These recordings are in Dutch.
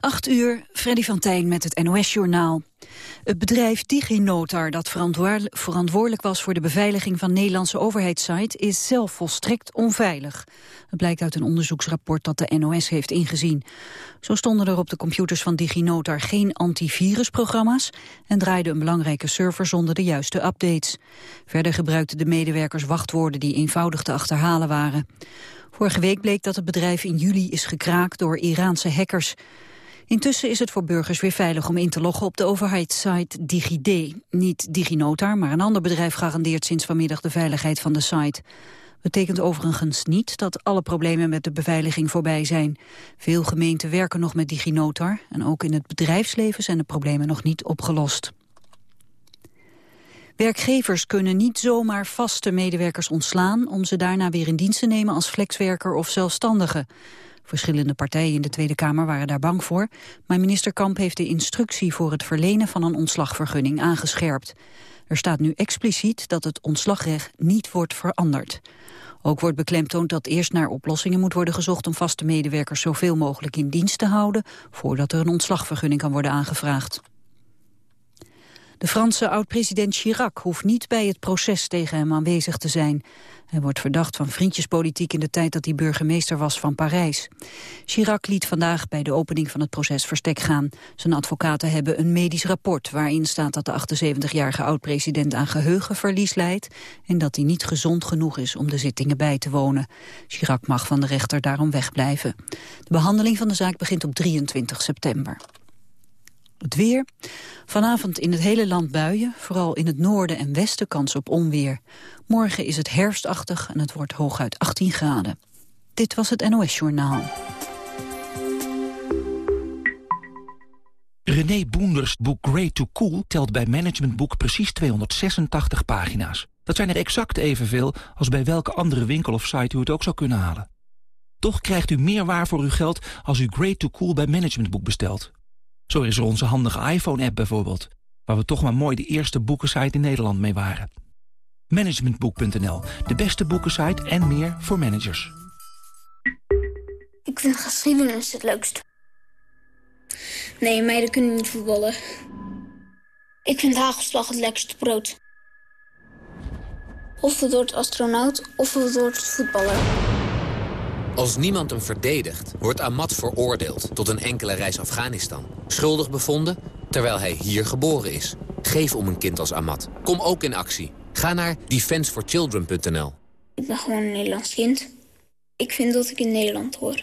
8 uur, Freddy van Tijn met het NOS-journaal. Het bedrijf DigiNotar, dat verantwoordelijk was voor de beveiliging van Nederlandse overheidssite, is zelf volstrekt onveilig. Het blijkt uit een onderzoeksrapport dat de NOS heeft ingezien. Zo stonden er op de computers van DigiNotar geen antivirusprogramma's en draaide een belangrijke server zonder de juiste updates. Verder gebruikten de medewerkers wachtwoorden die eenvoudig te achterhalen waren. Vorige week bleek dat het bedrijf in juli is gekraakt door Iraanse hackers. Intussen is het voor burgers weer veilig om in te loggen op de overheidssite DigiD. Niet DigiNotar, maar een ander bedrijf garandeert sinds vanmiddag de veiligheid van de site. Betekent overigens niet dat alle problemen met de beveiliging voorbij zijn. Veel gemeenten werken nog met DigiNotar en ook in het bedrijfsleven zijn de problemen nog niet opgelost. Werkgevers kunnen niet zomaar vaste medewerkers ontslaan... om ze daarna weer in dienst te nemen als flexwerker of zelfstandige. Verschillende partijen in de Tweede Kamer waren daar bang voor... maar minister Kamp heeft de instructie voor het verlenen van een ontslagvergunning aangescherpt. Er staat nu expliciet dat het ontslagrecht niet wordt veranderd. Ook wordt beklemtoond dat eerst naar oplossingen moet worden gezocht... om vaste medewerkers zoveel mogelijk in dienst te houden... voordat er een ontslagvergunning kan worden aangevraagd. De Franse oud-president Chirac hoeft niet bij het proces tegen hem aanwezig te zijn. Hij wordt verdacht van vriendjespolitiek in de tijd dat hij burgemeester was van Parijs. Chirac liet vandaag bij de opening van het proces verstek gaan. Zijn advocaten hebben een medisch rapport waarin staat dat de 78-jarige oud-president aan geheugenverlies leidt en dat hij niet gezond genoeg is om de zittingen bij te wonen. Chirac mag van de rechter daarom wegblijven. De behandeling van de zaak begint op 23 september. Het weer. Vanavond in het hele land buien, vooral in het noorden en westen kans op onweer. Morgen is het herfstachtig en het wordt hooguit 18 graden. Dit was het NOS Journaal. René Boenders boek Great to Cool telt bij Management Boek precies 286 pagina's. Dat zijn er exact evenveel als bij welke andere winkel of site u het ook zou kunnen halen. Toch krijgt u meer waar voor uw geld als u Great to Cool bij Management Boek bestelt. Zo is er onze handige iPhone-app bijvoorbeeld, waar we toch maar mooi de eerste boekensite in Nederland mee waren. Managementboek.nl, de beste boekensite en meer voor managers. Ik vind geschiedenis het leukst. Nee, meiden kunnen niet voetballen. Ik vind hagelslag het lekkerste brood. Of het wordt astronaut, of het wordt voetballer. Als niemand hem verdedigt, wordt Ahmad veroordeeld tot een enkele reis Afghanistan. Schuldig bevonden, terwijl hij hier geboren is. Geef om een kind als Ahmad. Kom ook in actie. Ga naar defenseforchildren.nl. Ik ben gewoon een Nederlands kind. Ik vind dat ik in Nederland hoor.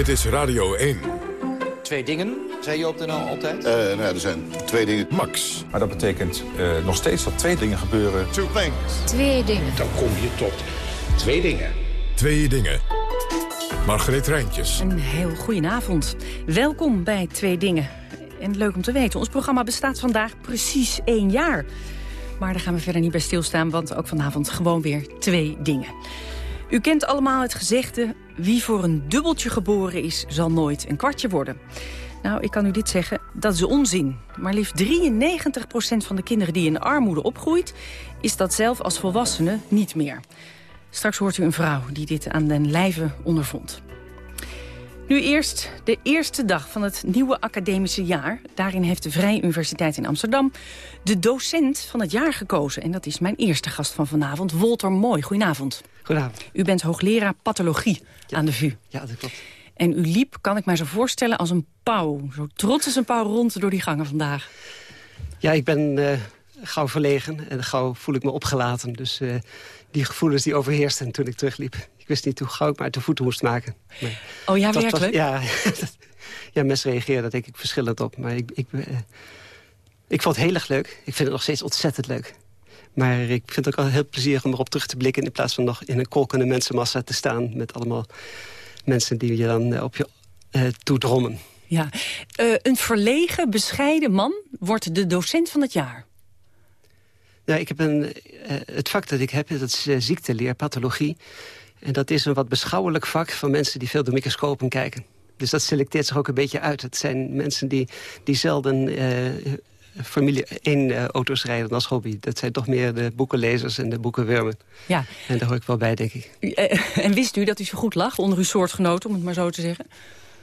Dit is Radio 1. Twee dingen, zei je op de NL altijd? Uh, nou, er zijn twee dingen. Max. Maar dat betekent uh, nog steeds dat twee dingen gebeuren. Two things. Twee dingen. Dan kom je tot twee dingen. Twee dingen. Margreet Rijntjes. Een heel goedenavond. Welkom bij Twee Dingen. En leuk om te weten, ons programma bestaat vandaag precies één jaar. Maar daar gaan we verder niet bij stilstaan, want ook vanavond gewoon weer twee dingen. U kent allemaal het gezegde... wie voor een dubbeltje geboren is, zal nooit een kwartje worden. Nou, ik kan u dit zeggen, dat is onzin. Maar liefst 93% van de kinderen die in armoede opgroeit... is dat zelf als volwassene niet meer. Straks hoort u een vrouw die dit aan den lijve ondervond. Nu eerst de eerste dag van het nieuwe academische jaar. Daarin heeft de Vrije Universiteit in Amsterdam de docent van het jaar gekozen. En dat is mijn eerste gast van vanavond, Wolter Mooi. Goedenavond. Goedenavond. U bent hoogleraar pathologie aan de VU. Ja, dat klopt. En u liep, kan ik mij zo voorstellen, als een pauw. Zo trots als een pauw rond door die gangen vandaag. Ja, ik ben uh, gauw verlegen en gauw voel ik me opgelaten. Dus uh, die gevoelens die overheersten toen ik terugliep. Ik wist niet hoe gauw ik me uit de voeten moest maken. Maar oh ja, werkelijk? ja, ja, mensen reageren daar denk ik verschillend op. Maar ik, ik, uh, ik vond het heel erg leuk. Ik vind het nog steeds ontzettend leuk. Maar ik vind het ook al heel plezierig om erop terug te blikken... in plaats van nog in een kolkende mensenmassa te staan... met allemaal mensen die je dan eh, op je uh, toedrommen. Ja, uh, een verlegen, bescheiden man wordt de docent van het jaar. Ja, ik heb een, het vak dat ik heb, dat is ziekteleer, pathologie. En dat is een wat beschouwelijk vak van mensen die veel door microscopen kijken. Dus dat selecteert zich ook een beetje uit. Het zijn mensen die, die zelden familie één uh, auto's rijden als hobby. Dat zijn toch meer de boekenlezers en de boekenwurmen. Ja. En daar hoor ik wel bij, denk ik. Eh, en wist u dat u zo goed lag onder uw soortgenoten, om het maar zo te zeggen?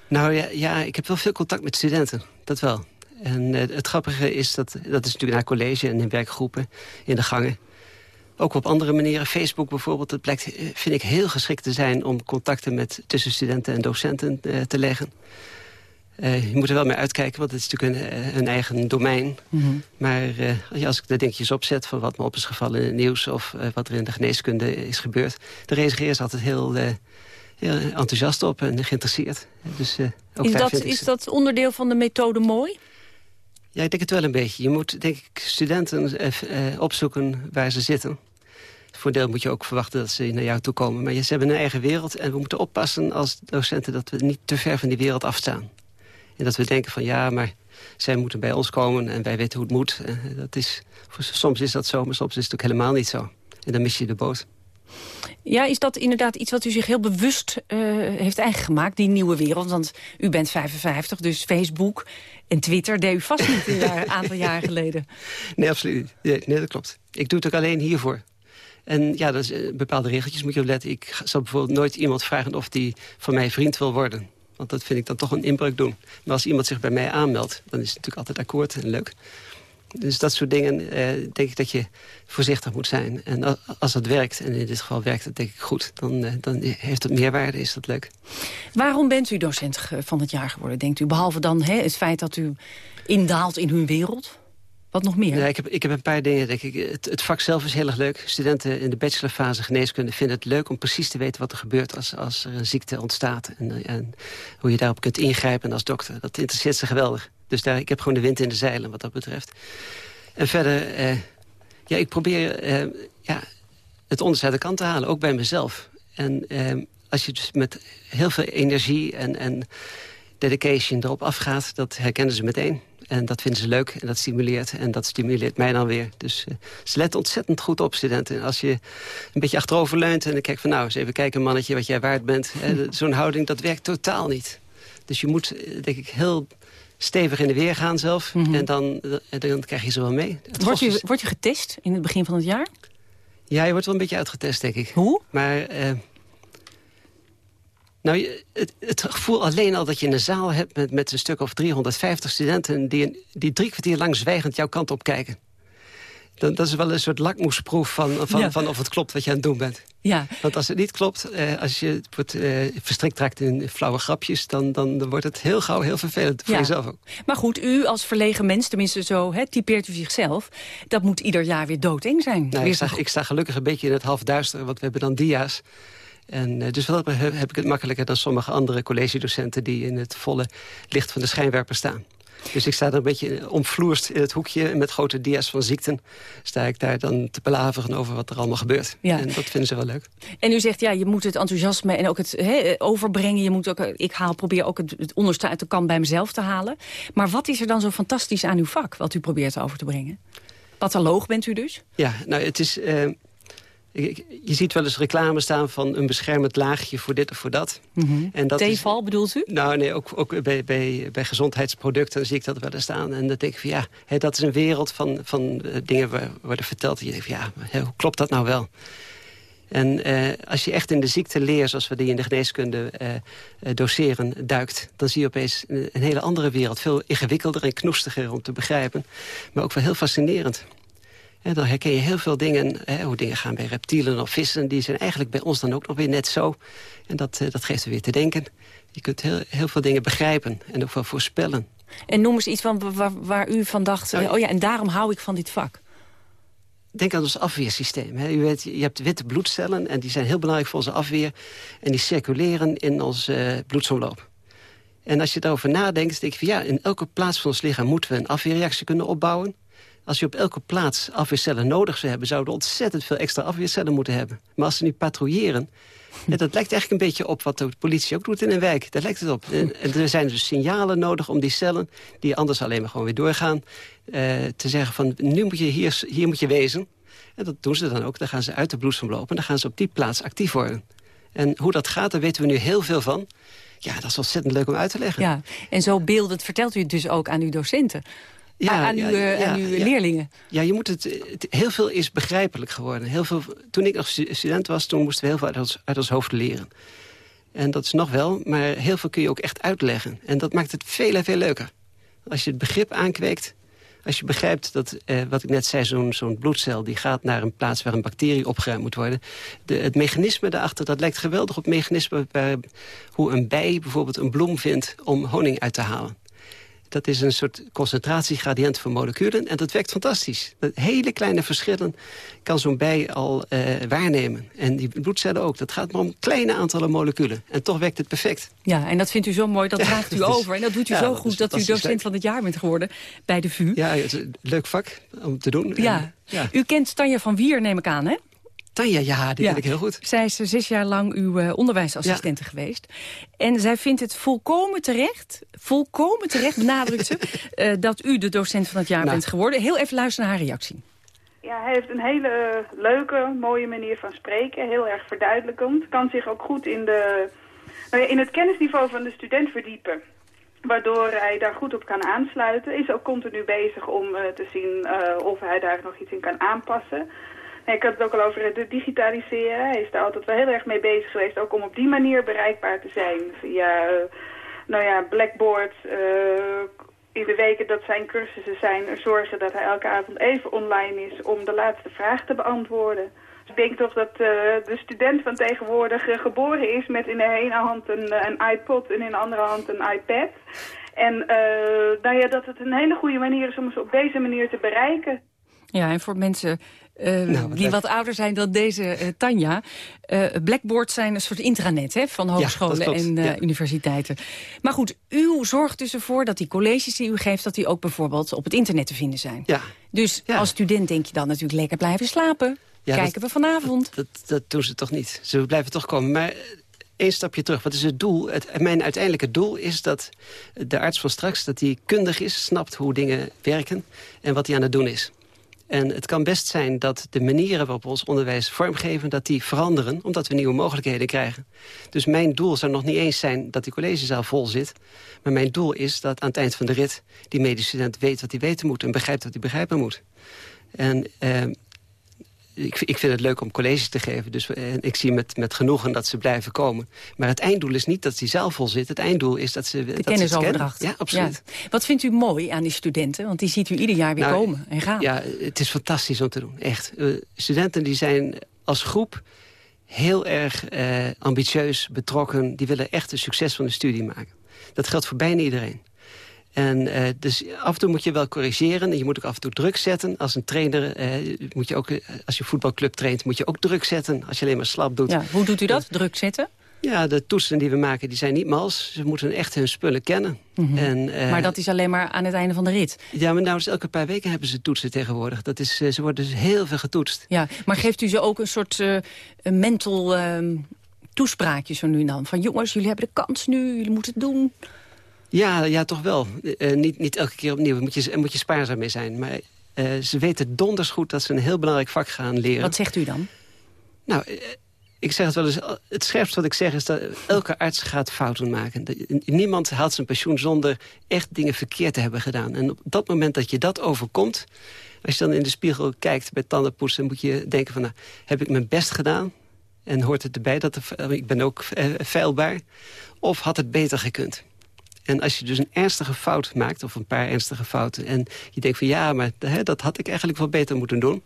Nou ja, ja ik heb wel veel contact met studenten, dat wel. En uh, het grappige is, dat, dat is natuurlijk naar college en in werkgroepen, in de gangen. Ook op andere manieren. Facebook bijvoorbeeld, dat blijkt, vind ik heel geschikt te zijn... om contacten met, tussen studenten en docenten te leggen. Uh, je moet er wel mee uitkijken, want het is natuurlijk een, eh, een eigen domein. Mm -hmm. Maar uh, als ik de dingetjes opzet van wat me op is gevallen in het nieuws... of uh, wat er in de geneeskunde is gebeurd... dan reageren ze altijd heel, heel enthousiast op en geïnteresseerd. Dus, ook is dat, is dat onderdeel van de methode mooi? Ja, ik denk het wel een beetje. Je moet denk ik studenten opzoeken waar ze zitten. Voor deel moet je ook verwachten dat ze naar jou toe komen. Maar ze hebben een eigen wereld en we moeten oppassen als docenten... dat we niet te ver van die wereld afstaan. En dat we denken van ja, maar zij moeten bij ons komen en wij weten hoe het moet. Uh, dat is, soms is dat zo, maar soms is het ook helemaal niet zo. En dan mis je de boot. Ja, is dat inderdaad iets wat u zich heel bewust uh, heeft eigen gemaakt, die nieuwe wereld? Want u bent 55, dus Facebook en Twitter deed u vast niet een aantal jaar geleden. Nee, absoluut nee, nee, dat klopt. Ik doe het ook alleen hiervoor. En ja, uh, bepaalde regeltjes moet je opletten. Ik zal bijvoorbeeld nooit iemand vragen of die van mij vriend wil worden. Want dat vind ik dan toch een inbreuk doen. Maar als iemand zich bij mij aanmeldt, dan is het natuurlijk altijd akkoord en leuk. Dus dat soort dingen eh, denk ik dat je voorzichtig moet zijn. En als het werkt, en in dit geval werkt het denk ik goed... dan, eh, dan heeft het meerwaarde, is dat leuk. Waarom bent u docent van het jaar geworden, denkt u? Behalve dan hè, het feit dat u indaalt in hun wereld? Wat nog meer? Ja, ik, heb, ik heb een paar dingen, denk ik. Het, het, vak zelf is heel erg leuk. Studenten in de bachelorfase geneeskunde vinden het leuk... om precies te weten wat er gebeurt als, als er een ziekte ontstaat. En, en hoe je daarop kunt ingrijpen als dokter. Dat interesseert ze geweldig. Dus daar, ik heb gewoon de wind in de zeilen wat dat betreft. En verder, eh, ja, ik probeer eh, ja, het onderste de kant te halen. Ook bij mezelf. En eh, als je dus met heel veel energie en, en dedication erop afgaat... dat herkennen ze meteen. En dat vinden ze leuk en dat stimuleert. En dat stimuleert mij dan weer. Dus uh, ze letten ontzettend goed op, studenten. Als je een beetje achterover leunt en dan kijk van... nou, eens even kijken, mannetje, wat jij waard bent. Zo'n houding, dat werkt totaal niet. Dus je moet, denk ik, heel stevig in de weer gaan zelf. Mm -hmm. en, dan, dan krijg je ze wel mee. Wordt je, word je getest in het begin van het jaar? Ja, je wordt wel een beetje uitgetest, denk ik. Hoe? Maar... Uh, nou, het, het, gevoel alleen al dat je een zaal hebt met, met een stuk of 350 studenten... Die, die drie kwartier lang zwijgend jouw kant op kijken. Dan, dat is wel een soort lakmoesproef van, van, ja. van of het klopt wat je aan het doen bent. Ja. Want als het niet klopt, eh, als je wordt, eh, verstrikt raakt in flauwe grapjes... Dan, dan, dan wordt het heel gauw heel vervelend voor ja. jezelf ook. Maar goed, u als verlegen mens, tenminste zo hè, typeert u zichzelf... dat moet ieder jaar weer doodeng zijn. Nou, ik, sta, ik sta gelukkig een beetje in het halfduister, want we hebben dan dia's... En uh, dus wel heb ik het makkelijker dan sommige andere collegedocenten... die in het volle licht van de schijnwerper staan. Dus ik sta er een beetje omvloerst in het hoekje... met grote dia's van ziekten sta ik daar dan te belaveren over wat er allemaal gebeurt. Ja. En dat vinden ze wel leuk. En u zegt, ja, je moet het enthousiasme en ook het he, overbrengen. Je moet ook, ik haal, probeer ook het, het onderste uit de kant bij mezelf te halen. Maar wat is er dan zo fantastisch aan uw vak, wat u probeert over te brengen? Patholoog bent u dus? Ja, nou, het is... Uh, je ziet wel eens reclame staan van een beschermend laagje voor dit of voor dat. Mm -hmm. en dat bedoelt u? Nou nee, ook, ook bij, bij, bij gezondheidsproducten zie ik dat wel eens staan. En dan denk ik van ja, hè, dat is een wereld van, van uh, dingen waar, worden verteld. En je denkt van ja, hè, hoe klopt dat nou wel? En uh, als je echt in de ziekteleer, zoals we die in de geneeskunde uh, doseren, duikt... dan zie je opeens een, een hele andere wereld. Veel ingewikkelder en knoestiger om te begrijpen. Maar ook wel heel fascinerend. En dan herken je heel veel dingen, hè, hoe dingen gaan bij reptielen of vissen. Die zijn eigenlijk bij ons dan ook nog weer net zo. En dat, uh, dat geeft er weer te denken. Je kunt heel, heel veel dingen begrijpen en ook wel voorspellen. En noem eens iets van waar, waar u van dacht... Nou, oh ja, en daarom hou ik van dit vak. Denk aan ons afweersysteem. Hè. U weet, je hebt witte bloedcellen en die zijn heel belangrijk voor onze afweer. En die circuleren in onze uh, bloedsomloop. En als je daarover nadenkt, denk je van ja, in elke plaats van ons lichaam moeten we een afweerreactie kunnen opbouwen. Als je op elke plaats afweercellen nodig zou hebben... zouden we ontzettend veel extra afweercellen moeten hebben. Maar als ze nu patrouilleren... En dat lijkt eigenlijk een beetje op wat de politie ook doet in een wijk. Daar lijkt het op. En, er zijn dus signalen nodig om die cellen... die anders alleen maar gewoon weer doorgaan... Eh, te zeggen van nu moet je hier, hier moet je wezen. En dat doen ze dan ook. Dan gaan ze uit de bloedsomloop en dan gaan ze op die plaats actief worden. En hoe dat gaat, daar weten we nu heel veel van. Ja, dat is ontzettend leuk om uit te leggen. Ja, en zo beeldend vertelt u het dus ook aan uw docenten. Ja, aan, uw, ja, aan uw leerlingen. Ja, je moet het, heel veel is begrijpelijk geworden. Heel veel, toen ik nog student was, toen moesten we heel veel uit ons, uit ons hoofd leren. En dat is nog wel, maar heel veel kun je ook echt uitleggen. En dat maakt het veel en veel leuker. Als je het begrip aankweekt, als je begrijpt dat, eh, wat ik net zei, zo'n zo'n bloedcel... die gaat naar een plaats waar een bacterie opgeruimd moet worden. De, het mechanisme daarachter, dat lijkt geweldig op het mechanisme... Waar, hoe een bij bijvoorbeeld een bloem vindt om honing uit te halen. Dat is een soort concentratiegradient van moleculen. En dat werkt fantastisch. Dat hele kleine verschillen kan zo'n bij al uh, waarnemen. En die bloedcellen ook. Dat gaat maar om kleine aantallen moleculen. En toch werkt het perfect. Ja, en dat vindt u zo mooi. Dat draagt u over. En dat doet u zo goed dat u docent van het jaar bent geworden bij de VU. Ja, het is een leuk vak om te doen. Ja. En, ja. U kent Tanja van Wier, neem ik aan, hè? Tanja, ja, die ja. ken ik heel goed. Zij is zes jaar lang uw uh, onderwijsassistente geweest. En zij vindt het volkomen terecht, volkomen terecht benadrukt ze... uh, dat u de docent van het jaar nou. bent geworden. Heel even luisteren naar haar reactie. Ja, hij heeft een hele leuke, mooie manier van spreken. Heel erg verduidelijkend. Kan zich ook goed in, de, nou ja, in het kennisniveau van de student verdiepen waardoor hij daar goed op kan aansluiten. Is ook continu bezig om uh, te zien uh, of hij daar nog iets in kan aanpassen. Ik had het ook al over het digitaliseren. Hij is daar altijd wel heel erg mee bezig geweest. Ook om op die manier bereikbaar te zijn. Via nou ja, Blackboard. Uh, in de weken dat zijn cursussen zijn. Zorgen dat hij elke avond even online is om de laatste vraag te beantwoorden. Dus ik denk toch dat uh, de student van tegenwoordig geboren is met in de ene hand een, een iPod en in de andere hand een iPad. En nou ja, dat het een hele goede manier is om ze op deze manier te bereiken. Ja, en voor mensen uh, nou, die wat ouder zijn dan deze uh, Tanja. Uh, Blackboard zijn een soort intranet hè, van hogescholen ja, en ja. universiteiten. Maar goed, u zorgt dus ervoor dat die colleges die u geeft... dat die ook bijvoorbeeld op het internet te vinden zijn. Ja. Dus als student denk je dan natuurlijk lekker blijven slapen. Kijken dat, we vanavond. Dat, dat, doen ze toch niet. Ze blijven toch komen. Maar één stapje terug. Wat is het doel? Het, mijn uiteindelijke doel is dat de arts van straks... dat hij kundig is, snapt hoe dingen werken... en wat hij aan het doen is. En het kan best zijn dat de manieren waarop we ons onderwijs vormgeven... dat die veranderen, omdat we nieuwe mogelijkheden krijgen. Dus mijn doel zou nog niet eens zijn dat die collegezaal vol zit. Maar mijn doel is dat aan het eind van de rit... die medestudent weet wat hij weten moet en begrijpt wat hij begrijpen moet. En uh, ik, ik, vind het leuk om colleges te geven. Dus ik zie met, met genoegen dat ze blijven komen. Maar het einddoel is niet dat die zaal vol zit. Het einddoel is dat ze... De dat kennisoverdracht. Ja, absoluut. Ja. Wat vindt u mooi aan die studenten? Want die ziet u ieder jaar weer nou, komen en gaan. Ja, het is fantastisch om te doen. Echt. Uh, studenten die zijn als groep heel erg uh, ambitieus, betrokken. Die willen echt een succes van de studie maken. Dat geldt voor bijna iedereen. En uh, dus af en toe moet je wel corrigeren. En je moet ook af en toe druk zetten. Als een trainer, uh, moet je ook, als je voetbalclub traint, moet je ook druk zetten. Als je alleen maar slap doet. Ja, hoe doet u dat, druk zetten? Ja, de toetsen die we maken, die zijn niet mals. Ze moeten echt hun spullen kennen. Mm -hmm. en, uh, maar dat is alleen maar aan het einde van de rit? Ja, maar nou, dus elke paar weken hebben ze toetsen tegenwoordig. Dat is, ze worden dus heel veel getoetst. Ja, maar geeft u ze ook een soort een mental toespraakje zo nu en dan? Van jongens, jullie hebben de kans nu, jullie moeten het doen. Ja, ja toch wel. Uh, niet, niet elke keer opnieuw. Daar moet je, moet je spaarzaam mee zijn. Maar uh, ze weten donders goed dat ze een heel belangrijk vak gaan leren. Wat zegt u dan? Nou, uh, ik zeg het wel eens. Het scherpst wat ik zeg is dat elke arts gaat fouten maken. Niemand haalt zijn pensioen zonder echt dingen verkeerd te hebben gedaan. En op dat moment dat je dat overkomt... als je dan in de spiegel kijkt bij tandenpoetsen... moet je denken van, nou, heb ik mijn best gedaan? En hoort het erbij dat er, ik ben ook feilbaar? Of had het beter gekund? En als je dus een ernstige fout maakt, of een paar ernstige fouten... en je denkt van ja, maar hè, dat had ik eigenlijk wel beter moeten doen...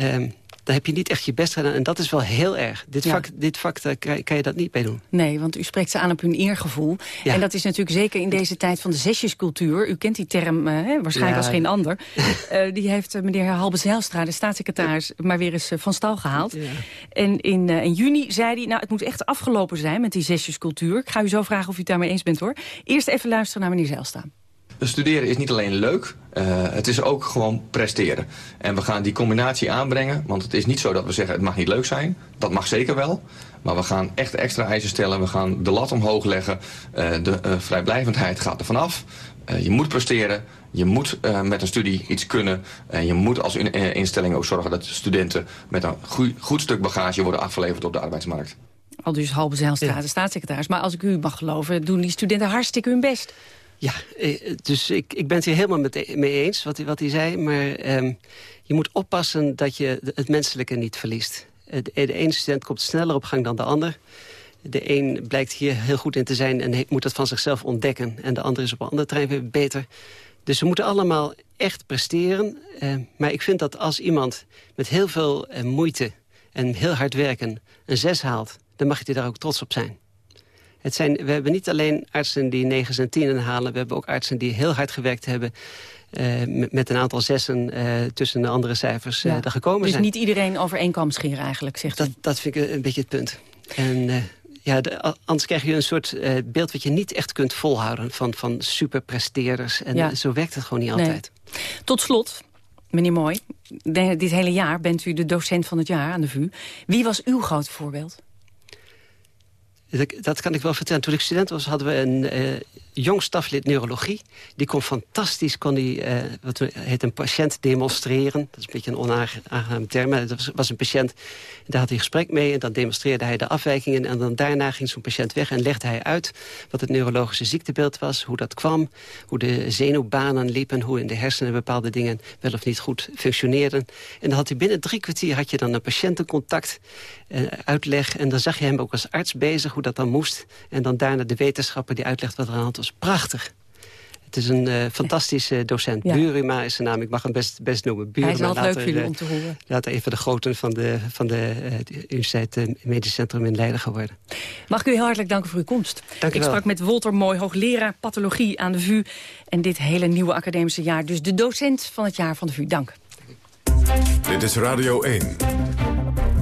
Um, dan heb je niet echt je best gedaan. En dat is wel heel erg. Dit, ja. vak, dit vak, daar kan, kan, je dat niet mee doen. Nee, want u spreekt ze aan op hun eergevoel. Ja. En dat is natuurlijk zeker in deze tijd van de zesjescultuur. U kent die term uh, hè, waarschijnlijk ja. als geen ander. uh, die heeft uh, meneer Halbe Zijlstra, de staatssecretaris... maar weer eens van stal gehaald. En in, in, juni zei hij... nou, het moet echt afgelopen zijn met die zesjescultuur. Ik ga u zo vragen of u het daarmee eens bent, hoor. Eerst even luisteren naar meneer Zijlstra. Studeren is niet alleen leuk, uh, het is ook gewoon presteren. En we gaan die combinatie aanbrengen, want het is niet zo dat we zeggen het mag niet leuk zijn. Dat mag zeker wel. Maar we gaan echt extra eisen stellen. We gaan de lat omhoog leggen. Uh, de uh, vrijblijvendheid gaat er vanaf. je moet presteren. Je moet met een studie iets kunnen. En je moet als in, instelling ook zorgen dat studenten met een goed, goed stuk bagage worden afgeleverd op de arbeidsmarkt. Al dus Halbe Zijlstra, de staatssecretaris. Maar als ik u mag geloven, doen die studenten hartstikke hun best. Ja, eh, dus ik, ik ben het hier helemaal mee eens, wat, wat hij zei. Maar um, je moet oppassen dat je het menselijke niet verliest. De, de ene student komt sneller op gang dan de ander. De een blijkt hier heel goed in te zijn en moet dat van zichzelf ontdekken. En de ander is op een andere trein weer beter. Dus ze moeten allemaal echt presteren. Uh, maar ik vind dat als iemand met heel veel moeite en heel hard werken een zes haalt... dan mag je daar ook trots op zijn. Het zijn, we hebben niet alleen artsen die negen en tienen halen. We hebben ook artsen die heel hard gewerkt hebben. Uh, met, een aantal zessen uh, tussen de andere cijfers uh, ja. er gekomen dus zijn. Dus niet iedereen over één kam scheren eigenlijk, zegt dat, dat vind ik een beetje het punt. En ja, de, anders krijg je een soort beeld wat je niet echt kunt volhouden... van, van superpresteerders. En ja. zo werkt het gewoon niet altijd. Nee. Tot slot, meneer Mooi, dit hele jaar bent u de docent van het jaar aan de VU. Wie was uw groot voorbeeld? Dat kan ik wel vertellen. Toen ik student was, hadden we een uh, jong staflid neurologie. Die kon fantastisch, kon die, uh, wat heet een patiënt demonstreren. Dat is een beetje een onaangename term. Maar dat was, een patiënt, daar had hij gesprek mee... en dan demonstreerde hij de afwijkingen... en dan daarna ging zo'n patiënt weg en legde hij uit... wat het neurologische ziektebeeld was, hoe dat kwam... hoe de zenuwbanen liepen, hoe in de hersenen bepaalde dingen... wel of niet goed functioneerden. En dan had hij binnen drie kwartier had je dan een patiëntencontact... Uh, uitleg, en dan zag je hem ook als arts bezig dat dan moest. En dan daarna de wetenschapper die uitlegt wat er aan hand was. Prachtig. Het is een uh, fantastische docent. Ja. Buruma is zijn naam. Ik mag hem best, best noemen. Buruma. Hij is wel leuk voor jullie om te horen. Later een van de groten van de, van de, uh, de Universiteit uh, Medisch Centrum in Leiden geworden. Mag ik u heel hartelijk danken voor uw komst. Dank u ik wel. sprak met Wolter Mooi, hoogleraar pathologie aan de VU. En dit hele nieuwe academische jaar. Dus de docent van het jaar van de VU. Dank. Dit is Radio 1.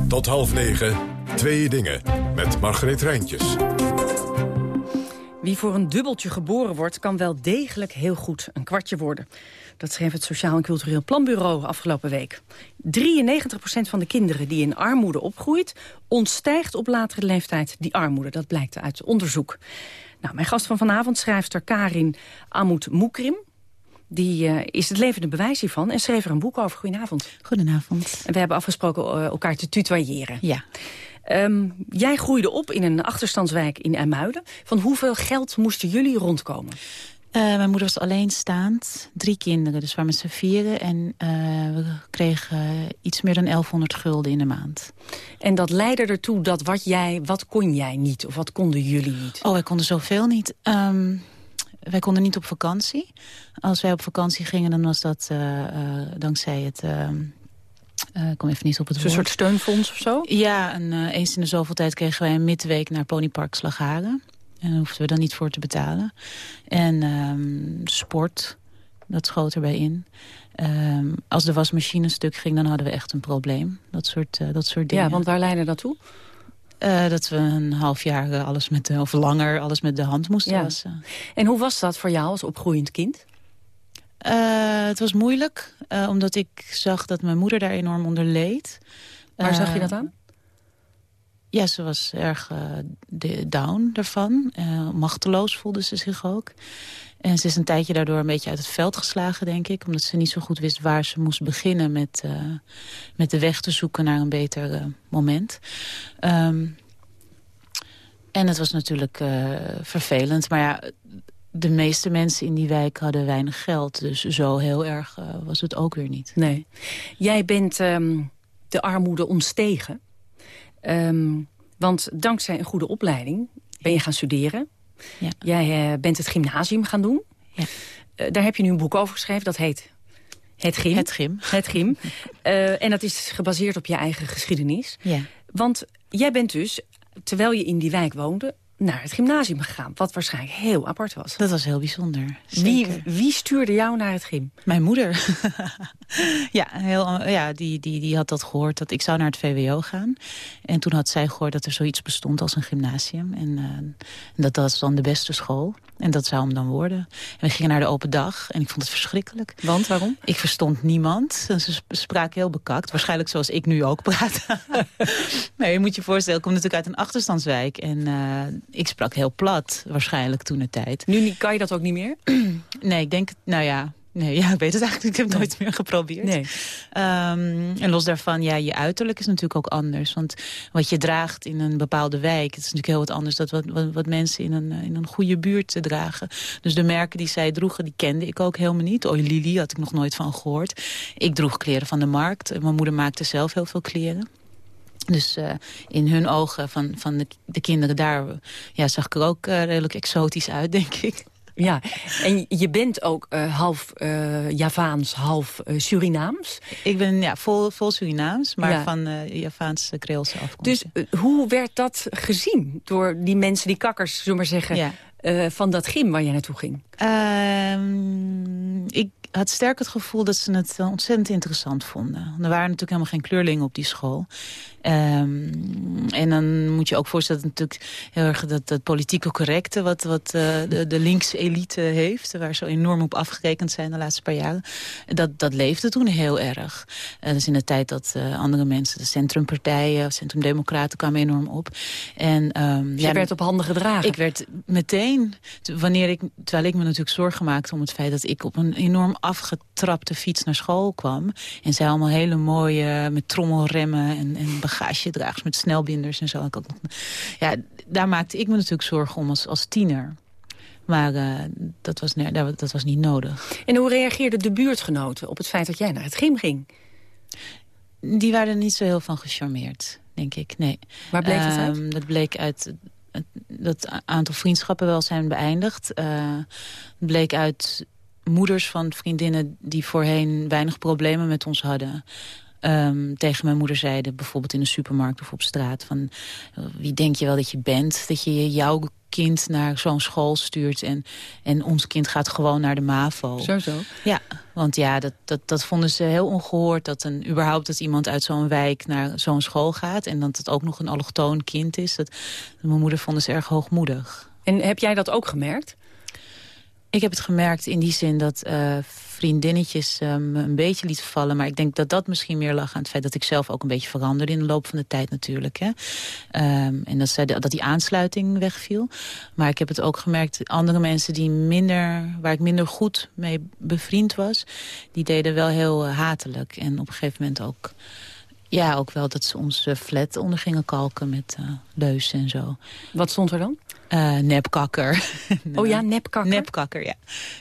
Tot half negen. Twee dingen. Met Margreet Rijntjes. Wie voor een dubbeltje geboren wordt, kan wel degelijk heel goed een kwartje worden. Dat schreef het Sociaal en Cultureel Planbureau afgelopen week. 93% van de kinderen die in armoede opgroeit... ontstijgt op latere leeftijd die armoede. Dat blijkt uit onderzoek. Nou, mijn gast van vanavond, schrijfster Karin Amoud Moekrim... Die uh, is het levende bewijs hiervan en schreef er een boek over. Goedenavond. Goedenavond. En we hebben afgesproken uh, elkaar te tutoyeren. Ja. Um, jij groeide op in een achterstandswijk in IJmuiden. Van hoeveel geld moesten jullie rondkomen? Uh, mijn moeder was alleenstaand. Drie kinderen, dus we waren met z'n vieren. En uh, we kregen iets meer dan 1100 gulden in de maand. En dat leidde ertoe dat wat jij, wat kon jij niet? Of wat konden jullie niet? Oh, wij konden zoveel niet. Um, wij konden niet op vakantie. Als wij op vakantie gingen, dan was dat uh, dankzij het... Uh, ik kom even niet op het Een woord. soort steunfonds of zo? Ja, en, uh, eens in de zoveel tijd kregen wij een midweek naar Ponypark Slagharen. En daar hoefden we dan niet voor te betalen. En um, sport, dat schoot erbij in. Um, als de wasmachine stuk ging, dan hadden we echt een probleem. Dat soort, uh, dat soort dingen. Ja, want waar leidde dat toe? Uh, dat we een half jaar alles met de, of langer alles met de hand moesten ja. wassen. En hoe was dat voor jou als opgroeiend kind? Uh, het was moeilijk, uh, omdat ik zag dat mijn moeder daar enorm onder leed. Waar uh, zag je dat aan? Ja, ze was erg down daarvan. machteloos voelde ze zich ook. En ze is een tijdje daardoor een beetje uit het veld geslagen, denk ik. Omdat ze niet zo goed wist waar ze moest beginnen met, met de weg te zoeken naar een beter moment. Um, en het was natuurlijk vervelend. Maar ja, de meeste mensen in die wijk hadden weinig geld. Dus zo heel erg uh, was het ook weer niet. Nee. Jij bent um, de armoede ontstegen. Um, want dankzij een goede opleiding ben je gaan studeren. Ja. Jij uh, bent het gymnasium gaan doen. Ja. Uh, daar heb je nu een boek over geschreven. Dat heet Het Gym. Het Gym. Het Gym. en dat is gebaseerd op je eigen geschiedenis. Ja. Want jij bent dus, terwijl je in die wijk woonde naar het gymnasium gegaan. Wat waarschijnlijk heel apart was. Dat was heel bijzonder. Wie, wie, stuurde jou naar het gym? Mijn moeder. ja, heel, ja die, die, die had dat gehoord. dat Ik zou naar het VWO gaan. En toen had zij gehoord dat er zoiets bestond als een gymnasium. En uh, dat was dan de beste school. En dat zou hem dan worden. En we gingen naar de open dag en ik vond het verschrikkelijk. Want, waarom? Ik verstond niemand. Ze spraken heel bekakt. Waarschijnlijk zoals ik nu ook praat. nee, je moet je voorstellen, ik kom natuurlijk uit een achterstandswijk. En uh, ik sprak heel plat, waarschijnlijk toen de tijd. Nu kan je dat ook niet meer? nee, ik denk, nou ja, Nee, ja, ik weet het eigenlijk. Ik heb het nooit meer geprobeerd. Nee. Um, en los daarvan, ja, je uiterlijk is natuurlijk ook anders. Want wat je draagt in een bepaalde wijk... het is natuurlijk heel wat anders dan wat, wat, wat, mensen in een, in een goede buurt dragen. Dus de merken die zij droegen, die kende ik ook helemaal niet. Oei Lily had ik nog nooit van gehoord. Ik droeg kleren van de markt. Mijn moeder maakte zelf heel veel kleren. Dus uh, in hun ogen van, van de, de kinderen daar ja, zag ik er ook uh, redelijk exotisch uit, denk ik. Ja, en je bent ook uh, half uh, Javaans, half uh, Surinaams. Ik ben ja, vol, vol Surinaams, maar ja. van Javaanse Creoolse afkomst. Dus hoe werd dat gezien door die mensen, die kakkers, zullen maar zeggen... Ja. van dat gym waar je naartoe ging? Ehm, ik had sterk het gevoel dat ze het ontzettend interessant vonden. Er waren natuurlijk helemaal geen kleurlingen op die school. Um, en dan moet je ook voorstellen dat natuurlijk heel erg dat, dat politieke correcte... wat, wat uh, de, de linkse elite heeft, waar ze enorm op afgerekend zijn de laatste paar jaren... dat, dat leefde toen heel erg. Uh, dus in de tijd dat uh, andere mensen, de centrumpartijen... centrumdemocraten kwamen enorm op. En, um, dus je ja, werd op handen gedragen? Ik werd meteen, wanneer ik, terwijl ik me natuurlijk zorgen maakte... om het feit dat ik op een enorm afgetrapte fiets naar school kwam... en zij allemaal hele mooie, met trommelremmen en, en bagagedragers met snelbinders en zo. Ja, daar maakte ik me natuurlijk zorgen om als, als tiener. Maar uh, dat, was, nee, dat was niet nodig. En hoe reageerden de buurtgenoten op het feit dat jij naar het gym ging? Die waren er niet zo heel van gecharmeerd, denk ik. Nee. Waar bleek dat uit? Uh, dat bleek uit dat aantal vriendschappen wel zijn beëindigd. Uh, bleek uit moeders van vriendinnen die voorheen weinig problemen met ons hadden um, tegen mijn moeder zeiden, bijvoorbeeld in de supermarkt of op straat... van wie denk je wel dat je bent? Dat je jouw kind naar zo'n school stuurt en, en ons kind gaat gewoon naar de MAVO. Zo zo? Ja, want ja, dat, dat, dat vonden ze heel ongehoord... dat een, überhaupt dat iemand uit zo'n wijk naar zo'n school gaat... en dat het ook nog een allochtoon kind is. Dat, mijn moeder vonden ze erg hoogmoedig. En heb jij dat ook gemerkt? Ik heb het gemerkt in die zin dat uh, vriendinnetjes me um, een beetje liet vallen. Maar ik denk dat dat misschien meer lag aan het feit dat ik zelf ook een beetje veranderde in de loop van de tijd natuurlijk. Hè. Um, en dat, zij, dat die aansluiting wegviel. Maar ik heb het ook gemerkt, andere mensen die minder, waar ik minder goed mee bevriend was, die deden wel heel uh, hatelijk. En op een gegeven moment ook... Ja, ook wel dat ze ons uh, flat ondergingen kalken met uh, leuzen en zo. Wat stond er dan? Uh, nepkakker. oh ja, nepkakker? Nepkakker, ja.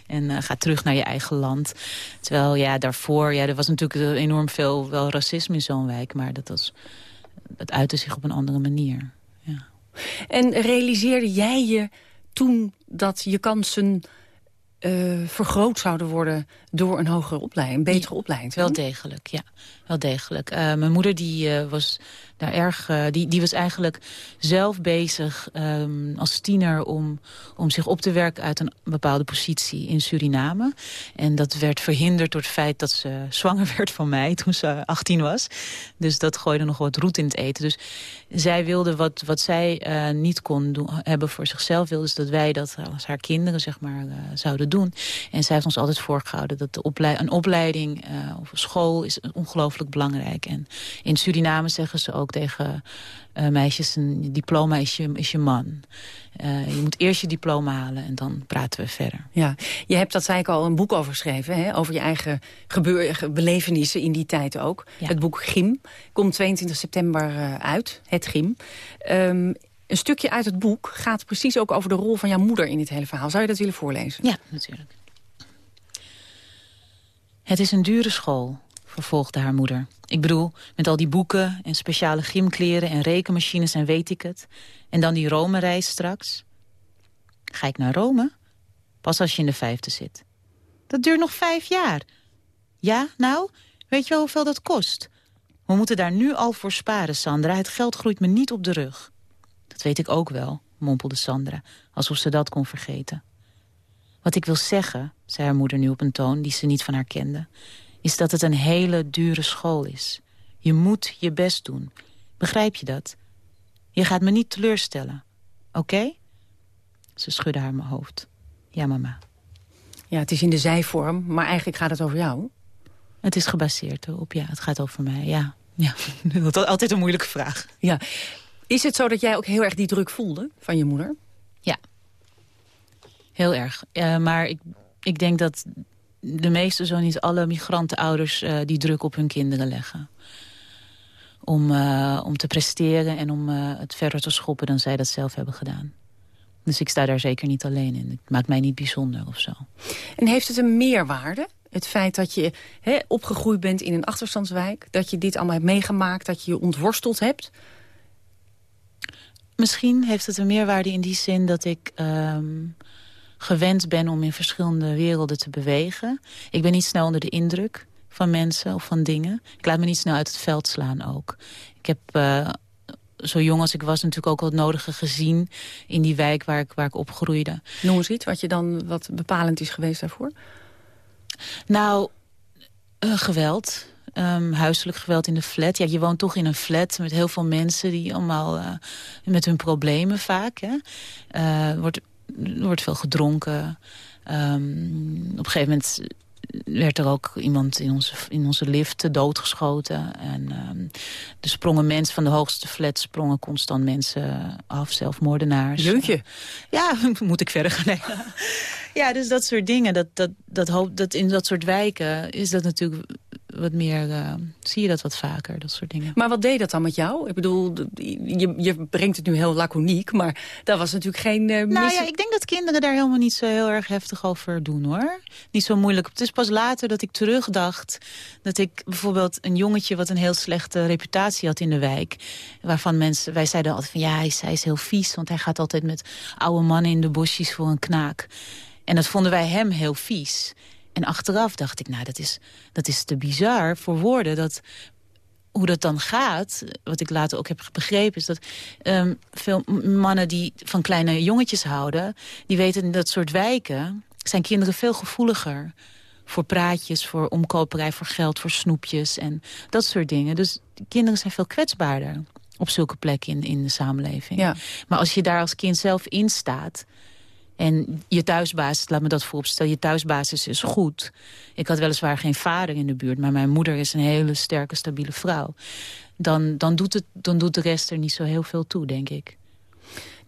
En uh, ga terug naar je eigen land. Terwijl, ja, daarvoor... Ja, er was natuurlijk enorm veel wel racisme in zo'n wijk... maar dat, was, dat uitte zich op een andere manier. Ja. En realiseerde jij je toen dat je kansen uh, vergroot zouden worden door een hogere opleiding, een betere opleiding. Wel degelijk, ja. Wel degelijk. Uh, mijn moeder die uh, was daar erg, die, die was eigenlijk zelf bezig um, als tiener om, om zich op te werken uit een bepaalde positie in Suriname. En dat werd verhinderd door het feit dat ze zwanger werd van mij toen ze 18 was. Dus dat gooide nog wat roet in het eten. Dus zij wilde wat, wat zij niet kon doen, hebben voor zichzelf, wilde dat wij dat als haar kinderen zeg maar zouden doen. En zij heeft ons altijd voorgehouden dat de een opleiding uh, of school is ongelooflijk belangrijk. En in Suriname zeggen ze ook tegen uh, meisjes, een diploma is je, is je man. Uh, je moet eerst je diploma halen en dan praten we verder. Ja, je hebt, dat zei ik al, een boek over geschreven. Hè? Over je eigen gebeur, belevenissen in die tijd ook. Ja. Het boek Gim komt 22 september uit, het Gim. Um, een stukje uit het boek gaat precies ook over de rol van jouw moeder in dit hele verhaal. Zou je dat willen voorlezen? Ja, natuurlijk. Het is een dure school, vervolgde haar moeder. Ik bedoel, met al die boeken en speciale gymkleren en rekenmachines en weet ik het. En dan die Rome-reis straks. Ga ik naar Rome? Pas als je in de vijfde zit. Dat duurt nog vijf jaar. Ja, nou, weet je wel hoeveel dat kost? We moeten daar nu al voor sparen, Sandra. Het geld groeit me niet op de rug. Dat weet ik ook wel, mompelde Sandra, alsof ze dat kon vergeten. Wat ik wil zeggen, zei haar moeder nu op een toon die ze niet van haar kende... is dat het een hele dure school is. Je moet je best doen. Begrijp je dat? Je gaat me niet teleurstellen. Oké? Okay? Ze schudde haar mijn hoofd. Ja, mama. Ja, het is in de zijvorm, maar eigenlijk gaat het over jou. Het is gebaseerd op, ja, het gaat over mij, ja. ja. Dat is altijd een moeilijke vraag. Ja. Is het zo dat jij ook heel erg die druk voelde van je moeder? Heel erg. Uh, maar ik, ik denk dat de meeste, zo niet alle migrantenouders... Uh, die druk op hun kinderen leggen. Om, uh, om te presteren en om het verder te schoppen dan zij dat zelf hebben gedaan. Dus ik sta daar zeker niet alleen in. Het maakt mij niet bijzonder of zo. En heeft het een meerwaarde? Het feit dat je he, opgegroeid bent in een achterstandswijk... dat je dit allemaal hebt meegemaakt, dat je je ontworsteld hebt... Misschien heeft het een meerwaarde in die zin dat ik um, gewend ben om in verschillende werelden te bewegen. Ik ben niet snel onder de indruk van mensen of van dingen. Ik laat me niet snel uit het veld slaan ook. Ik heb uh, zo jong als ik was natuurlijk ook wat nodige gezien in die wijk waar ik, waar ik opgroeide. Noem eens iets wat je dan wat bepalend is geweest daarvoor. Nou, uh, geweld. Um, huiselijk geweld in de flat. Ja, je woont toch in een flat met heel veel mensen die allemaal uh, met hun problemen vaak. Hè. Uh, wordt, wordt veel gedronken. Um, op een gegeven moment werd er ook iemand in onze, in onze lift doodgeschoten. En um, er sprongen mensen van de hoogste flat sprongen constant mensen af, zelfmoordenaars. Jeutje. Ja, moet ik verder gaan Ja, dus dat soort dingen. Dat, dat, dat, hoop, dat in dat soort wijken is dat natuurlijk wat meer... Uh, zie je dat wat vaker, dat soort dingen. Maar wat deed dat dan met jou? Ik bedoel, je, je brengt het nu heel laconiek... maar daar was natuurlijk geen uh, Nou ja, ik denk dat kinderen daar helemaal niet zo heel erg heftig over doen, hoor. Niet zo moeilijk. Het is pas later dat ik terugdacht... dat ik bijvoorbeeld een jongetje wat een heel slechte reputatie had in de wijk... waarvan mensen... Wij zeiden altijd van ja, hij, hij is heel vies... want hij gaat altijd met oude mannen in de bosjes voor een knaak. En dat vonden wij hem heel vies. En achteraf dacht ik, nou, dat is, dat is te bizar voor woorden. Dat, hoe dat dan gaat, wat ik later ook heb begrepen... is dat um, veel mannen die van kleine jongetjes houden... die weten in dat soort wijken zijn kinderen veel gevoeliger voor praatjes, voor omkoperij, voor geld, voor snoepjes en dat soort dingen. Dus kinderen zijn veel kwetsbaarder op zulke plekken in, in de samenleving. Ja. Maar als je daar als kind zelf in staat en je thuisbasis, laat me dat vooropstellen, je thuisbasis is goed. Ik had weliswaar geen vader in de buurt, maar mijn moeder is een hele sterke, stabiele vrouw. Dan, dan, doet, het, dan doet de rest er niet zo heel veel toe, denk ik.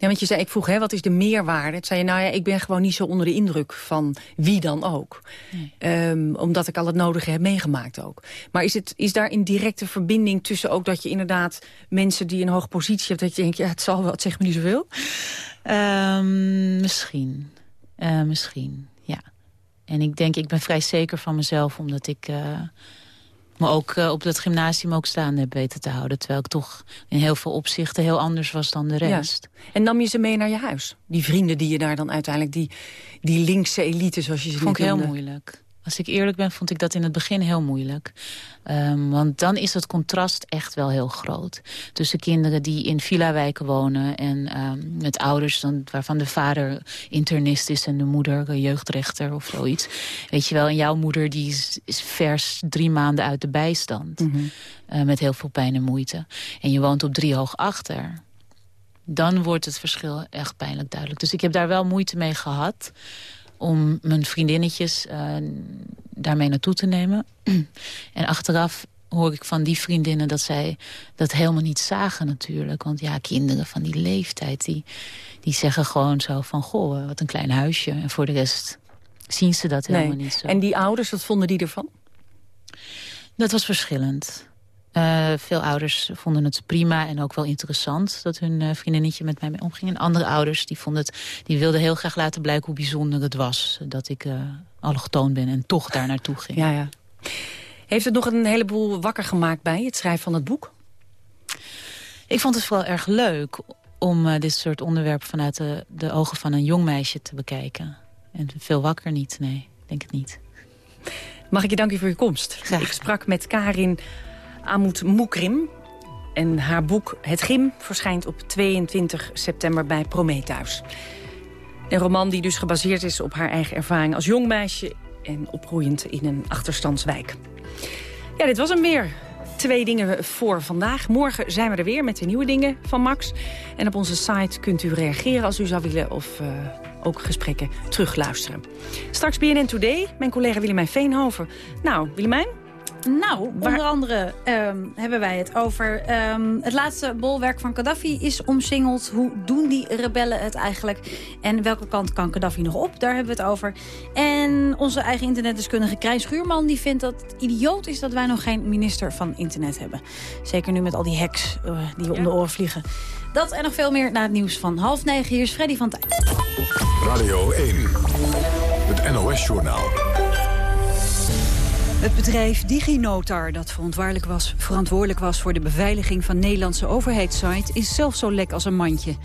Ja, want je zei, ik vroeg, hè, wat is de meerwaarde? Het zei je, nou ja, ik ben gewoon niet zo onder de indruk van wie dan ook. Nee. Um, omdat ik al het nodige heb meegemaakt ook. Maar is, het, is daar een directe verbinding tussen ook dat je inderdaad mensen die een hoge positie hebt, dat je denkt, ja, het zal wel, het zegt me niet zoveel? Um, misschien. Uh, misschien, ja. En ik denk, ik ben vrij zeker van mezelf, omdat ik... Uh, me ook uh, op dat gymnasium ook staan heb weten te houden. Terwijl ik toch in heel veel opzichten heel anders was dan de rest. Ja. En nam je ze mee naar je huis? Die vrienden die je daar dan uiteindelijk... die, die linkse elite, zoals je ze Vond ik heel moeilijk. Als ik eerlijk ben, vond ik dat in het begin heel moeilijk. Um, want dan is het contrast echt wel heel groot. Tussen kinderen die in villa-wijken wonen... en um, met ouders dan, waarvan de vader internist is... en de moeder jeugdrechter of zoiets. Weet je wel, en jouw moeder die is, is vers drie maanden uit de bijstand. Mm -hmm. uh, met heel veel pijn en moeite. En je woont op drie hoog achter dan wordt het verschil echt pijnlijk duidelijk. Dus ik heb daar wel moeite mee gehad om mijn vriendinnetjes uh, daarmee naartoe te nemen. en achteraf hoor ik van die vriendinnen dat zij dat helemaal niet zagen natuurlijk. Want ja, kinderen van die leeftijd, die, die zeggen gewoon zo van... goh, wat een klein huisje. En voor de rest zien ze dat helemaal nee. niet zo. En die ouders, wat vonden die ervan? Dat was verschillend. Uh, veel ouders vonden het prima en ook wel interessant dat hun uh, vriendinnetje met mij omging. En andere ouders die vonden het, die wilden heel graag laten blijken hoe bijzonder het was dat ik uh, allochtoon ben en toch daar naartoe ging. Ja, ja. Heeft het nog een heleboel wakker gemaakt bij het schrijven van het boek? Ik vond het vooral erg leuk om dit soort onderwerpen vanuit de, de ogen van een jong meisje te bekijken. En veel wakker niet, nee, denk het niet. Mag ik je danken voor je komst? Graag. Ik sprak met Karin Amoud Moekrim. En haar boek Het Gim verschijnt op 22 september bij Prometheus. Een roman die dus gebaseerd is op haar eigen ervaring als jong meisje... en opgroeiend in een achterstandswijk. Ja, dit was hem weer. Twee dingen voor vandaag. Morgen zijn we er weer met de nieuwe dingen van Max. En op onze site kunt u reageren als u zou willen... of uh, ook gesprekken terugluisteren. Straks BNN Today, mijn collega Willemijn Veenhoven. Nou, Willemijn, nou, onder andere ehm, hebben wij het over ehm, het laatste bolwerk van Gaddafi is omsingeld. Hoe doen die rebellen het eigenlijk? En welke kant kan Gaddafi nog op? Daar hebben we het over. En onze eigen internetdeskundige Krijn Schuurman die vindt dat het idioot is dat wij nog geen minister van internet hebben. Zeker nu met al die hacks uh, die we om de oren vliegen. Dat en nog veel meer na het nieuws van half negen. Hier is Freddy van Tijn. Radio 1, het NOS-journaal. Het bedrijf DigiNotar, dat verantwoordelijk was, verantwoordelijk was voor de beveiliging van Nederlandse overheidssite, is zelf zo lek als een mandje.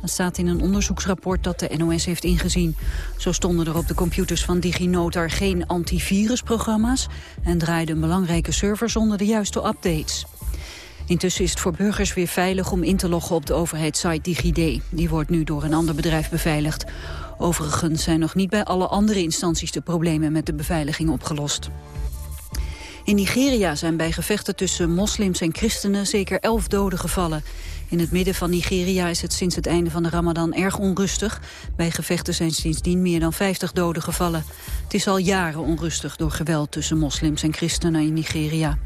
Dat staat in een onderzoeksrapport dat de NOS heeft ingezien. Zo stonden er op de computers van DigiNotar geen antivirusprogramma's en draaide een belangrijke server zonder de juiste updates. Intussen is het voor burgers weer veilig om in te loggen op de overheidssite DigiD. Die wordt nu door een ander bedrijf beveiligd. Overigens zijn nog niet bij alle andere instanties de problemen met de beveiliging opgelost. In Nigeria zijn bij gevechten tussen moslims en christenen zeker elf doden gevallen. In het midden van Nigeria is het sinds het einde van de ramadan erg onrustig. Bij gevechten zijn sindsdien meer dan 50 doden gevallen. Het is al jaren onrustig door geweld tussen moslims en christenen in Nigeria.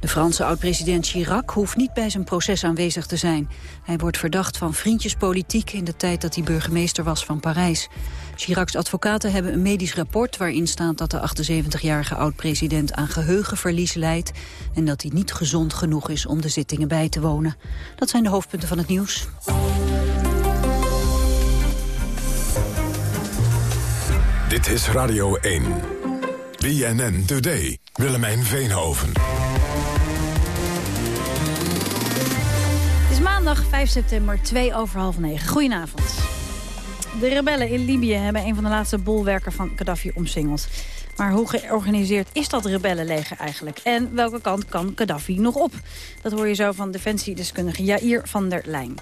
De Franse oud-president Chirac hoeft niet bij zijn proces aanwezig te zijn. Hij wordt verdacht van vriendjespolitiek in de tijd dat hij burgemeester was van Parijs. Chiracs advocaten hebben een medisch rapport waarin staat dat de 78-jarige oud-president aan geheugenverlies leidt en dat hij niet gezond genoeg is om de zittingen bij te wonen. Dat zijn de hoofdpunten van het nieuws. Dit is Radio 1. BNN Today. Willemijn Veenhoven. Maandag 5 september, 2 over half 9. Goedenavond. De rebellen in Libië hebben een van de laatste bolwerken van Gaddafi omsingeld. Maar hoe georganiseerd is dat rebellenleger eigenlijk? En welke kant kan Gaddafi nog op? Dat hoor je zo van defensiedeskundige Jair van der Lijn.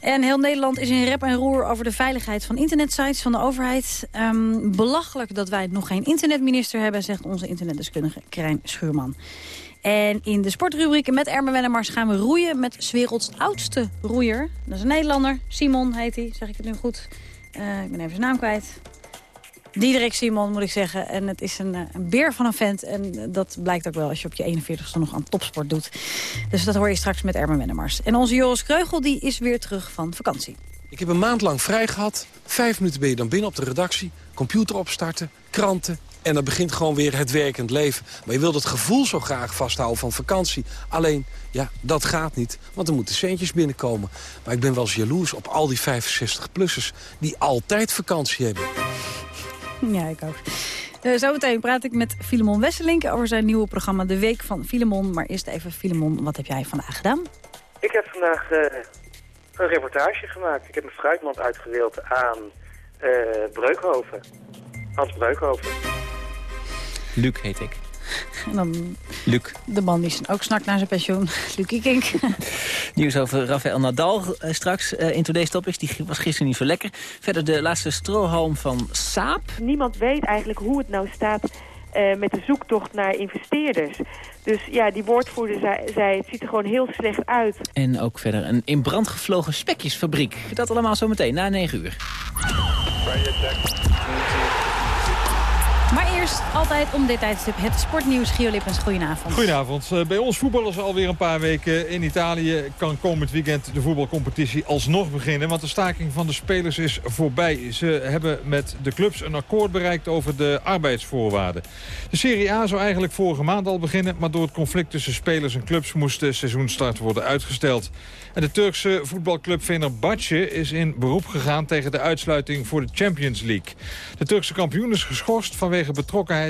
En heel Nederland is in rep en roer over de veiligheid van internetsites van de overheid. Um, belachelijk dat wij nog geen internetminister hebben, zegt onze internetdeskundige Krijn Schuurman. En in de sportrubriek met Erme Wennemars gaan we roeien met werelds oudste roeier. Dat is een Nederlander, Simon heet hij, zeg ik het nu goed. Uh, ik ben even zijn naam kwijt. Diederik Simon, moet ik zeggen. En het is een, een, beer van een vent. En dat blijkt ook wel als je op je 41ste nog aan topsport doet. Dus dat hoor je straks met Ermen Wennemars. En onze Joris Kreugel die is weer terug van vakantie. Ik heb een maand lang vrij gehad. Vijf minuten ben je dan binnen op de redactie. Computer opstarten, kranten. En dan begint gewoon weer het werkend leven. Maar je wilt het gevoel zo graag vasthouden van vakantie. Alleen, ja, dat gaat niet, want er moeten centjes binnenkomen. Maar ik ben wel eens jaloers op al die 65-plussers... die altijd vakantie hebben. Ja, ik ook. Uh, zometeen praat ik met Filemon Wesselink over zijn nieuwe programma De Week van Filemon. Maar eerst even, Filemon, wat heb jij vandaag gedaan? Ik heb vandaag uh, een reportage gemaakt. Ik heb een fruitmand uitgedeeld aan uh, Breukhoven. Hans Breukhoven. Luc heet ik. En dan Luc. De man die ook snakt naar zijn pensioen. Lucie Kink. Nieuws over Rafael Nadal uh, straks uh, in Today's Topics. Die was gisteren niet zo lekker. Verder de laatste strohalm van Saap. Niemand weet eigenlijk hoe het nou staat uh, met de zoektocht naar investeerders. Dus ja, die woordvoerder zei, zei, het ziet er gewoon heel slecht uit. En ook verder een in brand gevlogen spekjesfabriek. Dat allemaal zometeen na 9 uur. Maar eerst altijd om dit tijdstip het sportnieuws. Gio Lippens, goedenavond. Goedenavond. Uh, bij ons voetballers alweer een paar weken. In Italië kan komend weekend de voetbalcompetitie alsnog beginnen. Want de staking van de spelers is voorbij. Ze hebben met de clubs een akkoord bereikt over de arbeidsvoorwaarden. De Serie A zou eigenlijk vorige maand al beginnen. Maar door het conflict tussen spelers en clubs moest de seizoenstart worden uitgesteld. En de Turkse voetbalclub Fenerbahce is in beroep gegaan tegen de uitsluiting voor de Champions League. De Turkse kampioen is geschorst vanwege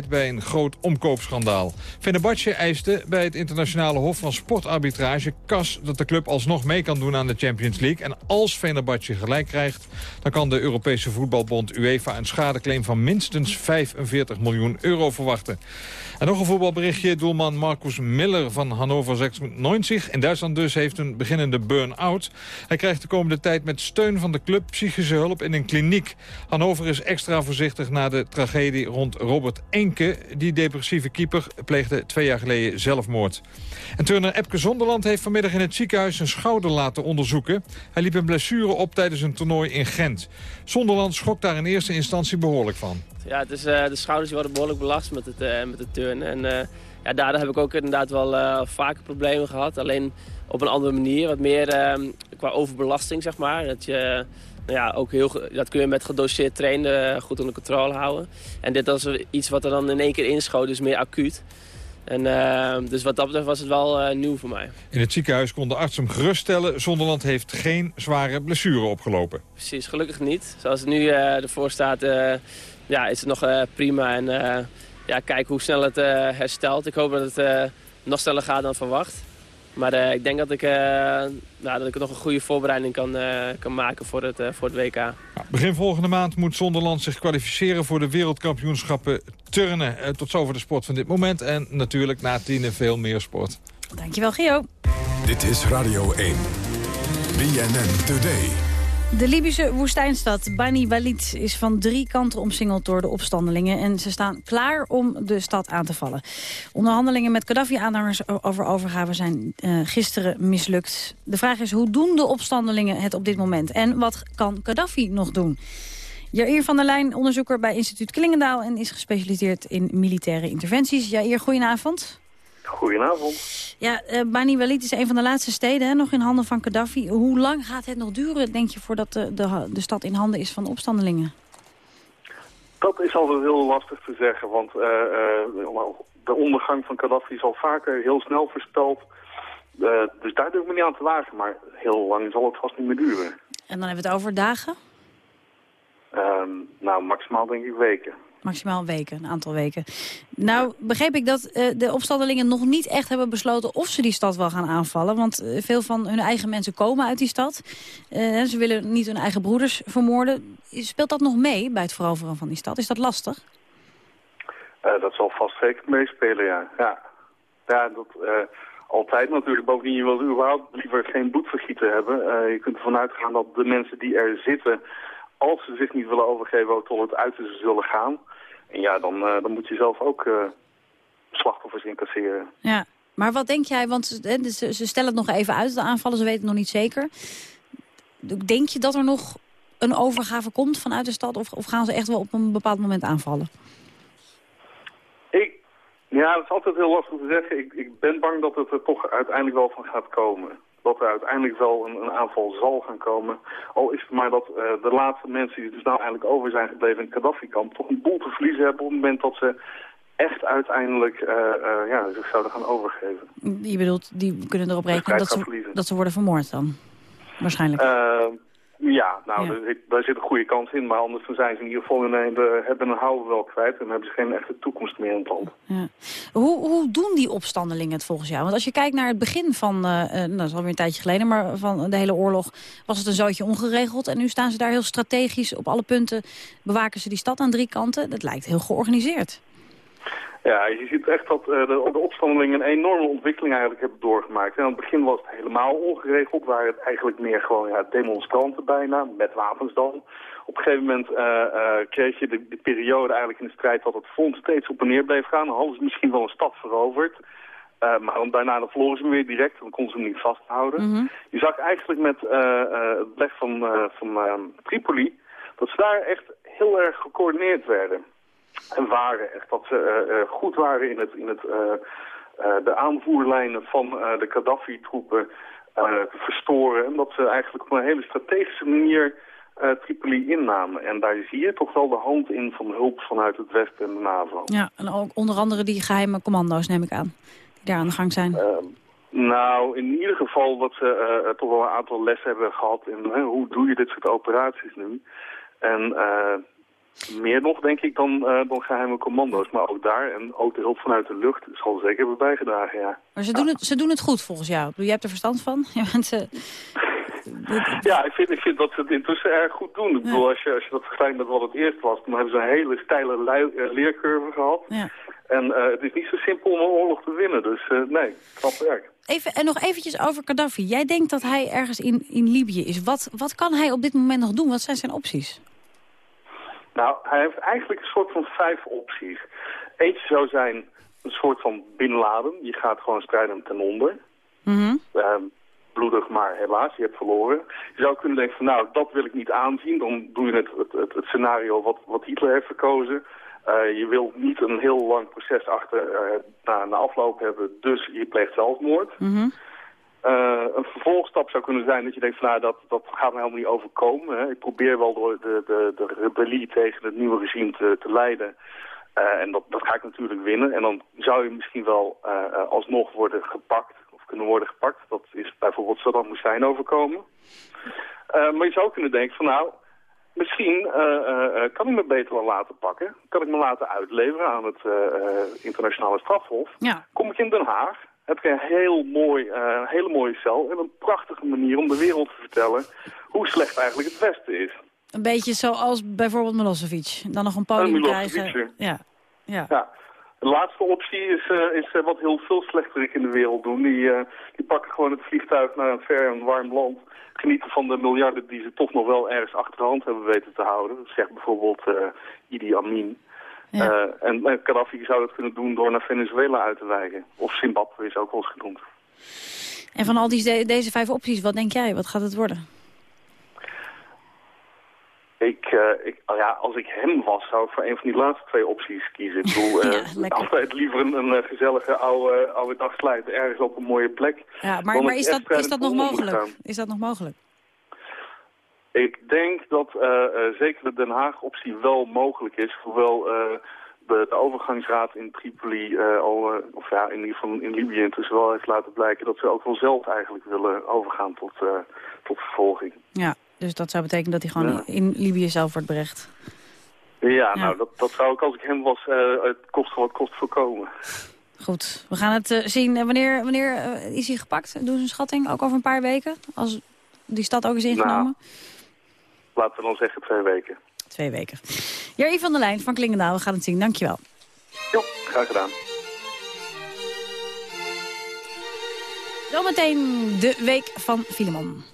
bij een groot omkoopschandaal. Fenerbahce eiste bij het internationale hof van sportarbitrage CAS dat de club alsnog mee kan doen aan de Champions League. En als Fenerbahce gelijk krijgt, dan kan de Europese voetbalbond UEFA een schadeclaim van minstens 45 miljoen euro verwachten. En nog een voetbalberichtje. Doelman Marcus Miller van Hannover 96. In Duitsland dus heeft een beginnende burn-out. Hij krijgt de komende tijd met steun van de club psychische hulp in een kliniek. Hannover is extra voorzichtig na de tragedie rond Robert Enke. Die depressieve keeper pleegde twee jaar geleden zelfmoord. En turner Epke Zonderland heeft vanmiddag in het ziekenhuis een schouder laten onderzoeken. Hij liep een blessure op tijdens een toernooi in Gent. Zonderland schrok daar in eerste instantie behoorlijk van. Ja, het is, uh, de schouders worden behoorlijk belast met het, uh, met het turnen. En uh, ja, daardoor heb ik ook inderdaad wel vaker problemen gehad. Alleen op een andere manier, wat meer qua overbelasting, zeg maar. Dat je ja, ook heel, dat kun je met gedoseerd trainen goed onder controle houden. En dit was iets wat er dan in één keer inschoot, dus meer acuut. En, uh, dus wat dat betreft was het wel uh, nieuw voor mij. In het ziekenhuis kon de arts hem geruststellen. Zonderland heeft geen zware blessure opgelopen. Precies, gelukkig niet. Zoals het nu uh, ervoor staat, ja, is het nog prima. En ja, kijk hoe snel het herstelt. Ik hoop dat het nog sneller gaat dan verwacht. Maar uh, ik denk dat ik, uh, nou, dat ik nog een goede voorbereiding kan, uh, kan maken voor het, voor het WK. Ja, begin volgende maand moet Zonderland zich kwalificeren voor de wereldkampioenschappen turnen. tot zover de sport van dit moment. En natuurlijk na tienen veel meer sport. Dankjewel, Gio. Dit is Radio 1. BNN Today. De Libische woestijnstad Bani Walid is van drie kanten omsingeld door de opstandelingen... en ze staan klaar om de stad aan te vallen. Onderhandelingen met Gaddafi-aanhangers over overgave zijn uh, gisteren mislukt. De vraag is, hoe doen de opstandelingen het op dit moment? En wat kan Gaddafi nog doen? Jair van der Lijn, onderzoeker bij instituut Klingendaal... en is gespecialiseerd in militaire interventies. Jair, goedenavond. Goedenavond. Ja, uh, Bani Walid is een van de laatste steden hè, nog in handen van Gaddafi. Hoe lang gaat het nog duren, denk je, voordat de, de, de stad in handen is van opstandelingen? Dat is altijd heel lastig te zeggen, want uh, uh, de ondergang van Gaddafi is al vaker heel snel voorspeld. dus daar durf ik me niet aan te wagen, maar heel lang zal het vast niet meer duren. En dan hebben we het over dagen? Ehm, nou, maximaal denk ik weken. Maximaal weken, een aantal weken. Nou, begreep ik dat uh, de opstandelingen nog niet echt hebben besloten of ze die stad wel gaan aanvallen. Want uh, veel van hun eigen mensen komen uit die stad. Uh, ze willen niet hun eigen broeders vermoorden. Speelt dat nog mee bij het veroveren van die stad? Is dat lastig? dat zal vast zeker meespelen, ja. Ja, ja dat, altijd natuurlijk. Bovendien, je wil überhaupt liever geen bloedvergieten hebben. je kunt ervan uitgaan dat de mensen die er zitten als ze zich niet willen overgeven, ook tot het uiterste zullen gaan. En ja, dan, uh, dan moet je zelf ook uh, slachtoffers incasseren. Ja, maar wat denk jij, want ze, ze stellen het nog even uit, de aanvallen, ze weten het nog niet zeker. Denk je dat er nog een overgave komt vanuit de stad? Of, of gaan ze echt wel op een bepaald moment aanvallen? Ik, ja, dat is altijd heel lastig te zeggen. Ik, ik ben bang dat het er toch uiteindelijk wel van gaat komen dat er uiteindelijk wel een, een, aanval zal gaan komen. Al is het maar dat uh, de laatste mensen die dus nou eigenlijk over zijn gebleven in het Gaddafi-kamp... toch een boel te verliezen hebben op het moment dat ze echt uiteindelijk uh, uh, ja, zich zouden gaan overgeven. Je bedoelt, die kunnen erop rekenen dat ze, dat ze worden vermoord dan? Waarschijnlijk. Ja, nou, ja. Daar, zit een goede kans in. Maar anders zijn ze in ieder geval een, de, hebben een houden wel kwijt. En hebben ze geen echte toekomst meer in het land. Ja. Hoe, hoe doen die opstandelingen het volgens jou? Want als je kijkt naar het begin van, uh, nou, dat is alweer een tijdje geleden... maar van de hele oorlog was het een zootje ongeregeld. En nu staan ze daar heel strategisch op alle punten. Bewaken ze die stad aan drie kanten. Dat lijkt heel georganiseerd. Ja, je ziet echt dat uh, de, de opstandelingen een enorme ontwikkeling eigenlijk hebben doorgemaakt. En aan het begin was het helemaal ongeregeld, waren het eigenlijk meer gewoon ja, demonstranten bijna, met wapens dan. Op een gegeven moment uh, uh, kreeg je de, de, periode eigenlijk in de strijd dat het front steeds op en neer bleef gaan. Dan hadden ze misschien wel een stad veroverd. maar dan daarna dan verloren ze hem weer direct, dan konden ze hem niet vasthouden. Mm -hmm. Je zag eigenlijk met het beleg van, van Tripoli dat ze daar echt heel erg gecoördineerd werden. En waren echt dat ze uh, uh, goed waren in, het, in het, uh, de aanvoerlijnen van de Gaddafi-troepen te verstoren. En dat ze eigenlijk op een hele strategische manier Tripoli innamen. En daar zie je toch wel de hand in van hulp vanuit het Westen en de NAVO. Ja, en ook onder andere die geheime commando's neem ik aan, die daar aan de gang zijn. Nou, in ieder geval dat ze uh, toch wel een aantal lessen hebben gehad in hoe doe je dit soort operaties nu. En meer nog, denk ik, dan, uh, dan geheime commando's. Maar ook daar, en ook de hulp vanuit de lucht, zal zeker hebben bijgedragen, ja. Maar ze, doen het, ze doen het goed, volgens jou. Je hebt er verstand van? Ja, mensen... ja, ik vind, ik vind dat ze het intussen erg goed doen. Ik bedoel, als je, als je dat vergelijkt met wat het eerst was... dan hebben ze een hele steile eh, leercurve gehad. Ja. En uh, het is niet zo simpel om een oorlog te winnen. Dus uh, nee, knap werk. Even, en nog eventjes over Gaddafi. Jij denkt dat hij ergens in, in Libië is. Wat, wat kan hij op dit moment nog doen? Wat zijn zijn opties? Nou, hij heeft eigenlijk een soort van vijf opties. Eentje zou zijn een soort van binladen. Je gaat gewoon strijden ten onder. Mhm. Ehm, bloedig, maar helaas, je hebt verloren. Je zou kunnen denken van nou, dat wil ik niet aanzien. Dan doe je het, het, het, het scenario wat, wat Hitler heeft verkozen. Eh, je wilt niet een heel lang proces achter uh, na, na afloop hebben, dus je pleegt zelfmoord. Mhm. Uh, een vervolgstap zou kunnen zijn dat je denkt van nou, dat, dat gaat me helemaal niet overkomen. Hè. Ik probeer wel door de, de, de rebellie tegen het nieuwe regime te, te leiden. Uh, en dat, dat ga ik natuurlijk winnen. En dan zou je misschien wel uh, alsnog worden gepakt, of kunnen worden gepakt. Dat is bijvoorbeeld Saddam Hussein overkomen. maar je zou kunnen denken van nou, misschien kan ik me beter wel laten pakken. Kan ik me laten uitleveren aan het internationale strafhof. Ja. Kom ik in Den Haag, heb ik een heel mooi, uh, hele mooie cel en een prachtige manier om de wereld te vertellen hoe slecht eigenlijk het Westen is. Een beetje zoals bijvoorbeeld Milosevic. Dan nog een podium krijgen. Ja. Ja. ja. De laatste optie is, uh, is uh, wat heel veel slechterik in de wereld doen. Die, die pakken gewoon het vliegtuig naar een ver en warm land. Genieten van de miljarden die ze toch nog wel ergens achter de hand hebben weten te houden. Dat zegt bijvoorbeeld Idi Amin. Ja. Uh, en uh, Gaddafi zou dat kunnen doen door naar Venezuela uit te wijken. Of Zimbabwe is ook wel eens genoemd. En van al die, deze vijf opties, wat denk jij? Wat gaat het worden? Ik, uh, ik, ja, als ik hem was, zou ik voor een van die laatste twee opties kiezen. Ik bedoel, ja, altijd liever een, een gezellige oude, oude dag ergens op een mooie plek. Ja, maar, maar is, dat, is dat nog mogelijk? Is dat nog mogelijk? Ik denk dat uh, uh, zeker de Den Haag-optie wel mogelijk is. Hoewel uh, de, overgangsraad in Tripoli, al, of ja, in ieder geval in Libië intussen wel heeft laten blijken... dat ze ook wel zelf eigenlijk willen overgaan tot, tot vervolging. Ja, dus dat zou betekenen dat hij gewoon ja. in Libië zelf wordt berecht. Ja, ja. nou, dat, dat zou ik als ik hem was het kost wat kost voorkomen. Goed, we gaan het zien. Wanneer, wanneer is hij gepakt? Doen ze een schatting? Ook over een paar weken? Als die stad ook is ingenomen? Nou, laten we dan zeggen twee weken. Twee weken. Jerry van der Lijn van Klingendaal, we gaan het zien. Dankjewel. Jo, graag gedaan. Zometeen de week van Filemon.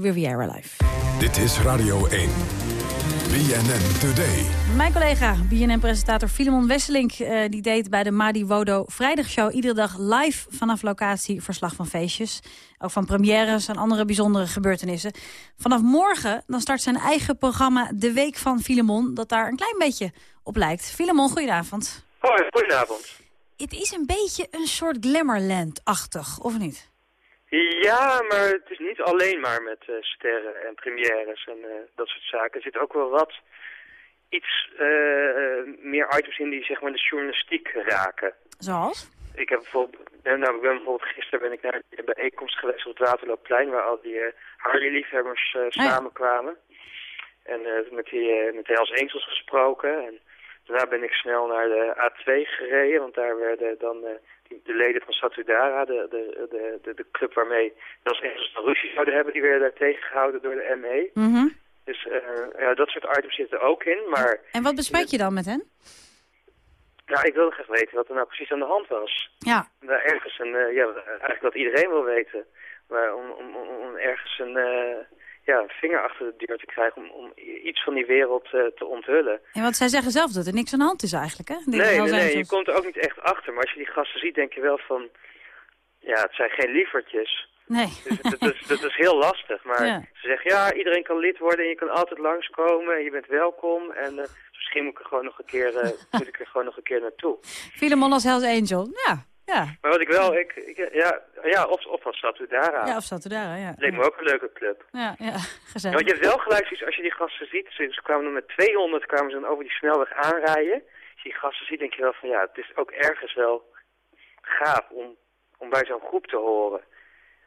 Riviera Live. Dit is Radio 1. BNN Today. Mijn collega, BNN-presentator Filemon Wesselink... eh, die deed bij de Madi Wodo Vrijdagshow iedere dag live vanaf locatie verslag van feestjes. Ook van premières en andere bijzondere gebeurtenissen. Vanaf morgen dan start zijn eigen programma De Week van Filemon... dat daar een klein beetje op lijkt. Filemon, goedenavond. Hoi, goedenavond. Het is een beetje een soort Glamourland-achtig, of niet? Ja, maar het is niet alleen maar met eh, sterren en premières en eh, dat soort zaken. Er zit ook wel wat iets eh, meer items in die zeg maar de journalistiek raken. Zoals? Ik heb bijvoorbeeld, nou, ik ben bijvoorbeeld gisteren ben ik naar de bijeenkomst geweest op het Waterloopplein waar al die uh, Harley-liefhebbers uh, samenkwamen. En uh, met, die, uh, met Angels gesproken. En daarna ben ik snel naar de A2 gereden, want daar werden dan uh, die, de leden van Satudara, de, de, de, de, club waarmee Hells Angels dan ruzie zouden hebben, die werden daar tegengehouden door de ME. Mm -hmm. Dus ja, dat soort items zitten er ook in, maar... En wat bespreek je dan met hen? Nou, ik wilde graag weten wat er nou precies aan de hand was. Ja. Daar ergens een, uh, ja, eigenlijk wat iedereen wil weten. Maar om, om, om, om ergens een, uh, ja, een vinger achter de deur te krijgen, om, om iets van die wereld uh, te onthullen. Ja, want zij zeggen zelf dat er niks aan de hand is eigenlijk, hè? Die nee, nee, nee, je komt er ook niet echt achter. Maar als je die gasten ziet, denk je wel van, ja, het zijn geen lievertjes. Nee. Dus dat, dat, is, dat is heel lastig. Maar ja. ze zeggen, ja, iedereen kan lid worden en je kan altijd langskomen en je bent welkom. En uh, misschien moet ik er gewoon nog een keer, uh, moet ik er gewoon nog een keer naartoe. Filemon als Hells Angel, ja. Ja. Maar wat ik wel, ik, ik ja, ja, of, of als Satudara. Ja, of Satudara, ja. Dat leek me ook een leuke club. Ja, ja, gezellig. Ja, want je hebt wel gelijk zoiets, als je die gasten ziet, ze, kwamen dan met 200 kwamen ze dan over die snelweg aanrijden. Als je die gasten ziet, denk je wel van, ja, het is ook ergens wel gaaf om, om bij zo'n groep te horen.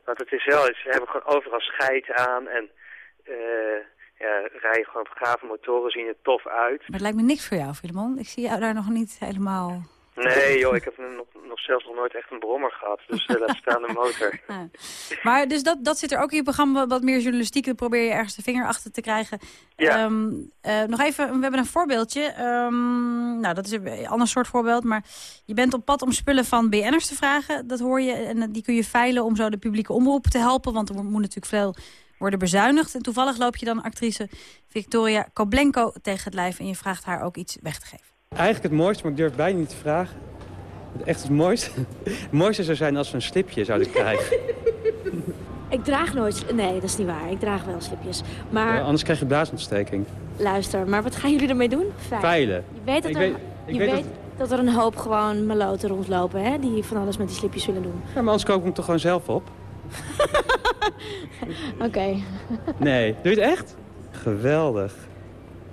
Want het is wel, ze hebben gewoon overal scheid aan en uh, ja, rijden gewoon op gave motoren, zien er tof uit. Maar het lijkt me niks voor jou, Filemon. Ik zie jou daar nog niet helemaal... Nee joh, ik heb nog, nog zelfs nog nooit echt een brommer gehad, dus uh, laat staan de motor. Ja. Maar dus dat, dat zit er ook in je programma, wat meer journalistiek, dan probeer je ergens de vinger achter te krijgen. Ja. Um, uh, nog even, we hebben een voorbeeldje. Um, nou, dat is een ander soort voorbeeld, maar je bent op pad om spullen van BN'ers te vragen. Dat hoor je, en die kun je veilen om zo de publieke omroep te helpen, want er moet natuurlijk veel worden bezuinigd. En toevallig loop je dan actrice Victoria Koblenko tegen het lijf en je vraagt haar ook iets weg te geven. Eigenlijk het mooiste, maar ik durf bijna niet te vragen. Echt het mooiste. Het mooiste zou zijn als we een slipje zouden krijgen. Ik draag nooit... Nee, dat is niet waar. Ik draag wel slipjes. Maar... Ja, anders krijg je blaasontsteking. Luister, maar wat gaan jullie ermee doen? Veilen. Veilen. Je weet dat, er, weet, je weet, dat... dat... er een hoop gewoon meloten rondlopen, hè? Die van alles met die slipjes willen doen. Ja, maar anders kook ik hem toch gewoon zelf op? Oké. Okay. Nee. Doe je het echt? Geweldig.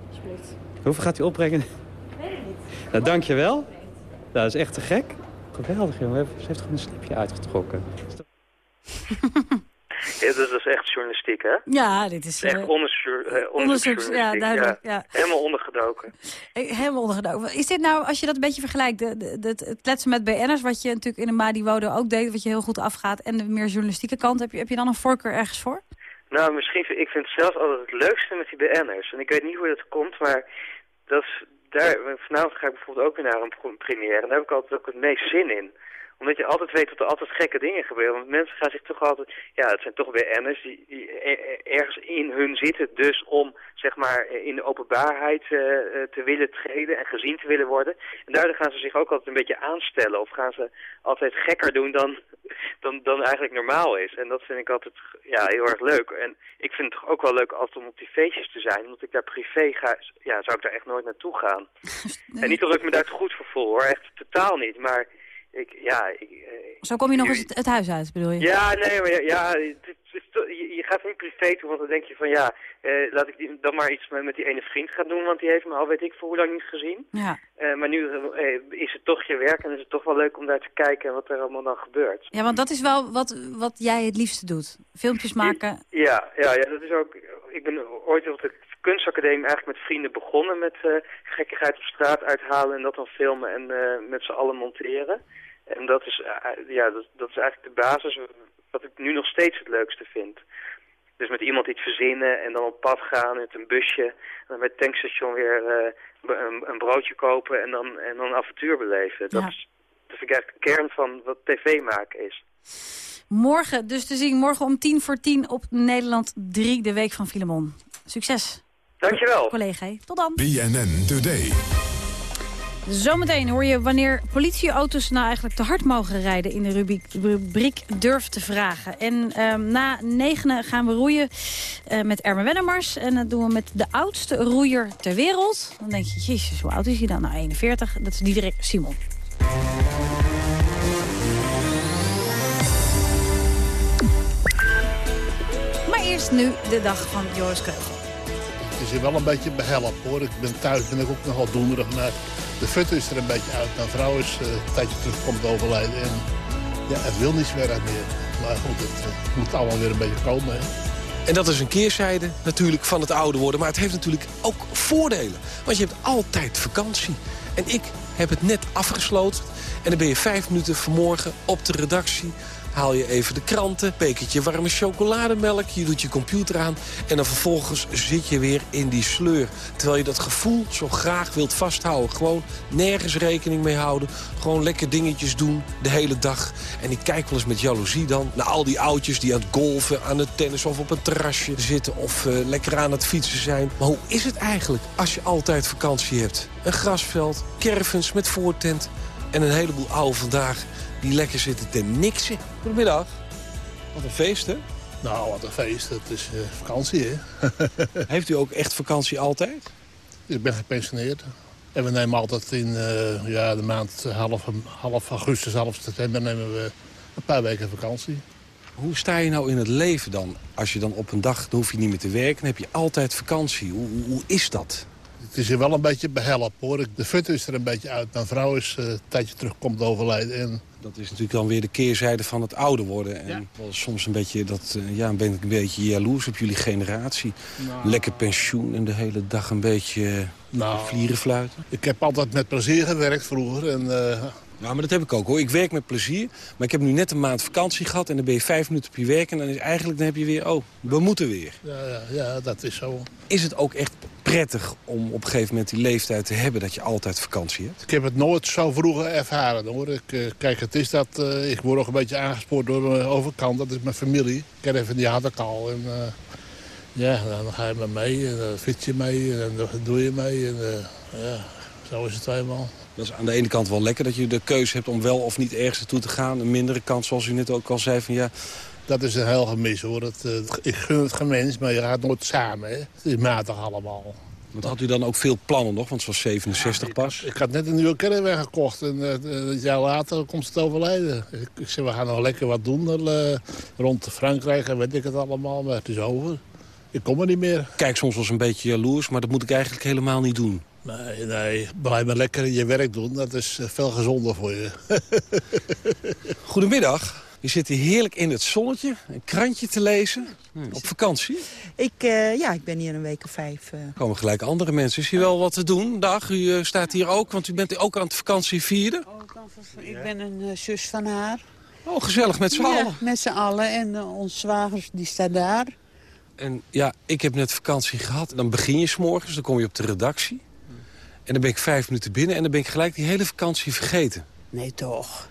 Alsjeblieft. Hoeveel gaat hij opbrengen? Nou, dankjewel. Nou, dat is echt te gek. Geweldig, jongen. Ze heeft gewoon een slipje uitgetrokken. Ja, dat is echt journalistiek, hè? Ja, dit is... Echt uh, onderzoek, onderzoek ja, duidelijk. Ja. Ja. Helemaal ondergedoken. Helemaal ondergedoken. Is dit nou, als je dat een beetje vergelijkt, de, de, de, het kletsen met BN'ers, wat je natuurlijk in de Madi Wodo ook deed, wat je heel goed afgaat, en de meer journalistieke kant, heb je, heb je dan een voorkeur ergens voor? Nou, misschien, ik vind het zelfs altijd het leukste met die BN'ers. En ik weet niet hoe dat komt, maar dat is, daar, vanavond ga ik bijvoorbeeld ook weer naar een première. En daar heb ik altijd ook het meest zin in omdat je altijd weet dat er altijd gekke dingen gebeuren. Want mensen gaan zich toch altijd... Ja, het zijn toch weer enners die, die ergens in hun zitten. Dus om, zeg maar, in de openbaarheid uh, te willen treden en gezien te willen worden. En daardoor gaan ze zich ook altijd een beetje aanstellen. Of gaan ze altijd gekker doen dan, dan, dan eigenlijk normaal is. En dat vind ik altijd ja, heel erg leuk. En ik vind het toch ook wel leuk altijd om op die feestjes te zijn. Omdat ik daar privé ga, ja, zou ik daar echt nooit naartoe gaan. Nee. En niet dat ik me daar te goed voor voel hoor. Echt totaal niet. Maar... Ik, ja, ik, uh, Zo kom je nog eens het, het, huis uit, bedoel je? Ja, nee, maar ja, ja het, het, je, gaat niet privé toe, want dan denk je van ja, uh, laat ik die, dan maar iets met, met, die ene vriend gaan doen, want die heeft me al weet ik voor hoe lang niet gezien. Ja. Uh, maar nu is het toch je werk en is het toch wel leuk om daar te kijken wat er allemaal dan gebeurt. Ja, want dat is wel wat, wat jij het liefste doet. Filmpjes maken. Ja, ja, ja, dat is ook, ik ben ooit op de kunstacademie eigenlijk met vrienden begonnen met gekkigheid op straat uithalen en dat dan filmen en met z'n allen monteren. En dat is, uh, ja, dat, dat, is eigenlijk de basis wat ik nu nog steeds het leukste vind. Dus met iemand iets verzinnen en dan op pad gaan met een busje. En dan bij het tankstation weer een, een, broodje kopen en dan, en dan een avontuur beleven. Dat, Ja. is, dat vind ik eigenlijk de kern van wat tv maken is. Morgen dus te zien, morgen om tien voor tien op Nederland 3, de Week van Filemon. Succes. Dankjewel. Collega, tot dan. BNN Today. Zometeen hoor je wanneer politieauto's nou eigenlijk te hard mogen rijden... in de rubriek, rubriek Durf te vragen. En ehm, na negenen gaan we roeien eh, met Erme Wennemars. En dat doen we met de oudste roeier ter wereld. Dan denk je, jezus, hoe oud is hij dan? Nou, 41. Dat is Diederik Simon. Maar eerst nu de dag van Joris Kreugel. Het is wel een beetje behelp hoor. Ik ben thuis ben ik ook nogal doenderig. Maar de fut is er een beetje uit. Mijn vrouw is eh, een tijdje terug komt overlijden. En ja, het wil niet meer uit meer. Maar goed, het eh, moet allemaal weer een beetje komen. Hè. En dat is een keerzijde natuurlijk van het ouder worden. Maar het heeft natuurlijk ook voordelen. Want je hebt altijd vakantie. En ik heb het net afgesloten. En dan ben je vijf minuten vanmorgen op de redactie. Haal je even de kranten, bekertje warme chocolademelk. Je doet je computer aan. En dan vervolgens zit je weer in die sleur. Terwijl je dat gevoel zo graag wilt vasthouden. Gewoon nergens rekening mee houden. Gewoon lekker dingetjes doen de hele dag. En ik kijk wel eens met jaloezie dan naar al die oudjes... die aan het golfen, aan het tennis of op een terrasje zitten... of eh, lekker aan het fietsen zijn. Maar hoe is het eigenlijk als je altijd vakantie hebt? Een grasveld, caravans met voortent en een heleboel oude vandaag die lekker zitten te niksen. Goedemiddag. Wat een feest, hè? Nou, wat een feest. Het is eh, vakantie, hè? Heeft u ook echt vakantie altijd? Ik ben gepensioneerd. En we nemen altijd in eh, ja, de maand half, half augustus, half september... nemen we een paar weken vakantie. Hoe sta je nou in het leven dan? Als je dan op een dag, dan hoef je niet meer te werken... dan heb je altijd vakantie. Hoe, hoe, hoe is dat? Het is hier wel een beetje behelp, hoor. De fut is er een beetje uit. Mijn vrouw is uh, een tijdje terug komt overlijden. En Dat is natuurlijk dan weer de keerzijde van het ouder worden. En wel soms een beetje, dat, eh, ja, ben ik een beetje jaloers op jullie generatie. Nou. Lekker pensioen en de hele dag een beetje eh, Nou. vlieren fluiten. ik heb altijd met plezier gewerkt vroeger. En, eh, Ja, maar dat heb ik ook hoor. Ik werk met plezier. Maar ik heb nu net een maand vakantie gehad en dan ben je vijf minuten op je werk. En dan is eigenlijk, dan heb je weer, oh, we moeten weer. ja, ja, ja, dat is zo. Is het ook echt prettig om op een gegeven moment die leeftijd te hebben dat je altijd vakantie hebt? Ik heb het nooit zo vroeger ervaren hoor. Ik, eh, kijk, het is dat, eh, ik word ook een beetje aangespoord door mijn overkant. Dat is mijn familie. Caravan die had ik al. En, eh, ja, dan ga je maar mee en dan fiets je mee en dan doe je mee. En, ja, zo is het eenmaal. Dat is aan de ene kant wel lekker dat je de keuze hebt om wel of niet ergens naartoe te gaan. Een mindere kant, zoals u net ook al zei, van ja... Dat is een heel gemis hoor. Dat, eh, ik gun het geen mens, maar je gaat nooit samen. Hè. Het is matig allemaal. Want had u dan ook veel plannen nog, want het was 67 pas? Ik had net een nieuwe caravan gekocht en eh, een jaar later komt het overlijden. Ik, ik zei, we gaan nog lekker wat doen eh, rond Frankrijk en weet ik het allemaal, maar het is over. Ik kom er niet meer. Kijk soms eens een beetje jaloers, maar dat moet ik eigenlijk helemaal niet doen. Nee, nee, blijf maar lekker je werk doen. Dat is eh, veel gezonder voor je. Goedemiddag. Je zit hier heerlijk in het zonnetje, een krantje te lezen. Op vakantie. Ik, eh, ja, ik ben hier een week of vijf. eh. Er komen gelijk andere mensen. Is hier wel wat te doen? Dag, u eh, staat hier ook, want u bent ook aan het vakantie vieren. Ik ben een zus van haar. Oh, gezellig met z'n Ja, allen. met z'n allen. En uh, ons zwager die staat daar. En ja, ik heb net vakantie gehad. Dan begin je s'morgens, dan kom je op de redactie. En dan ben ik vijf minuten binnen en dan ben ik gelijk die hele vakantie vergeten. Nee, toch.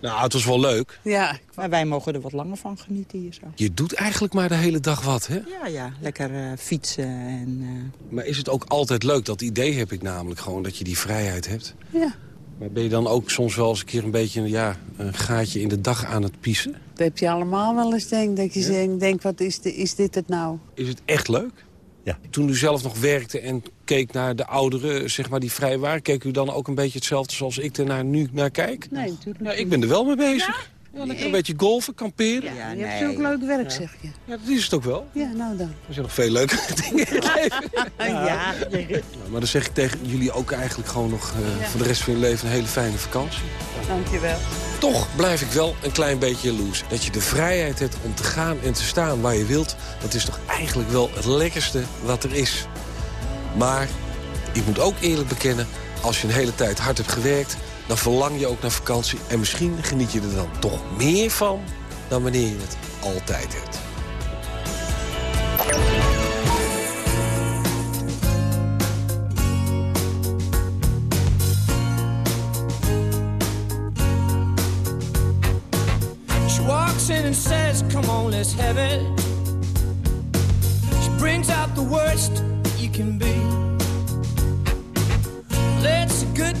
Nou, het was wel leuk. Ja, maar wij mogen er wat langer van genieten hier zo. Je doet eigenlijk maar de hele dag wat, hè? Ja, ja, lekker eh, fietsen en... eh, Maar is het ook altijd leuk? Dat idee heb ik namelijk gewoon, dat je die vrijheid hebt. Ja. Maar ben je dan ook soms wel eens een keer een beetje ja, een gaatje in de dag aan het piezen? Dat heb je allemaal wel eens denk dat je denkt, denk, wat is, de, is dit het nou? Is het echt leuk? Ja. Toen u zelf nog werkte en keek naar de ouderen, zeg maar, die vrij waren... keek u dan ook een beetje hetzelfde zoals ik er naar, nu naar kijk? Nee, natuurlijk Ja, ik ben er wel mee bezig. Ja, lekker een beetje golfen, kamperen. Ja, je hebt ook leuk werk, zeg je. Ja, dat is het ook wel. Ja, nou dan. Er zijn nog veel leuke dingen in het leven. ja. Nou, maar dan zeg ik tegen jullie ook eigenlijk gewoon nog eh, voor de rest van je leven een hele fijne vakantie. Dankjewel. Toch blijf ik wel een klein beetje jaloers. Dat je de vrijheid hebt om te gaan en te staan waar je wilt... dat is toch eigenlijk wel het lekkerste wat er is. Maar ik moet ook eerlijk bekennen... als je een hele tijd hard hebt gewerkt... dan verlang je ook naar vakantie. En misschien geniet je er dan toch meer van... dan wanneer je het altijd hebt. She walks and says, Come on, let's have it. She brings out the worst you can be.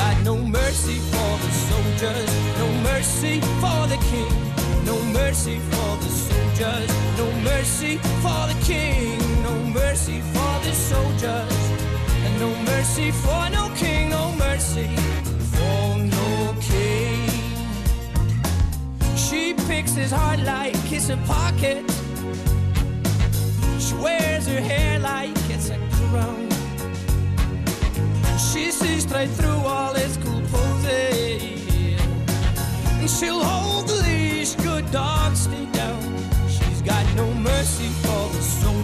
Got no mercy for the soldiers, no mercy for the king, no mercy for the soldiers, no mercy for the king, no mercy for the soldiers, and no mercy for no king, no mercy for no king. She picks his heart like kiss a pocket. She wears her hair like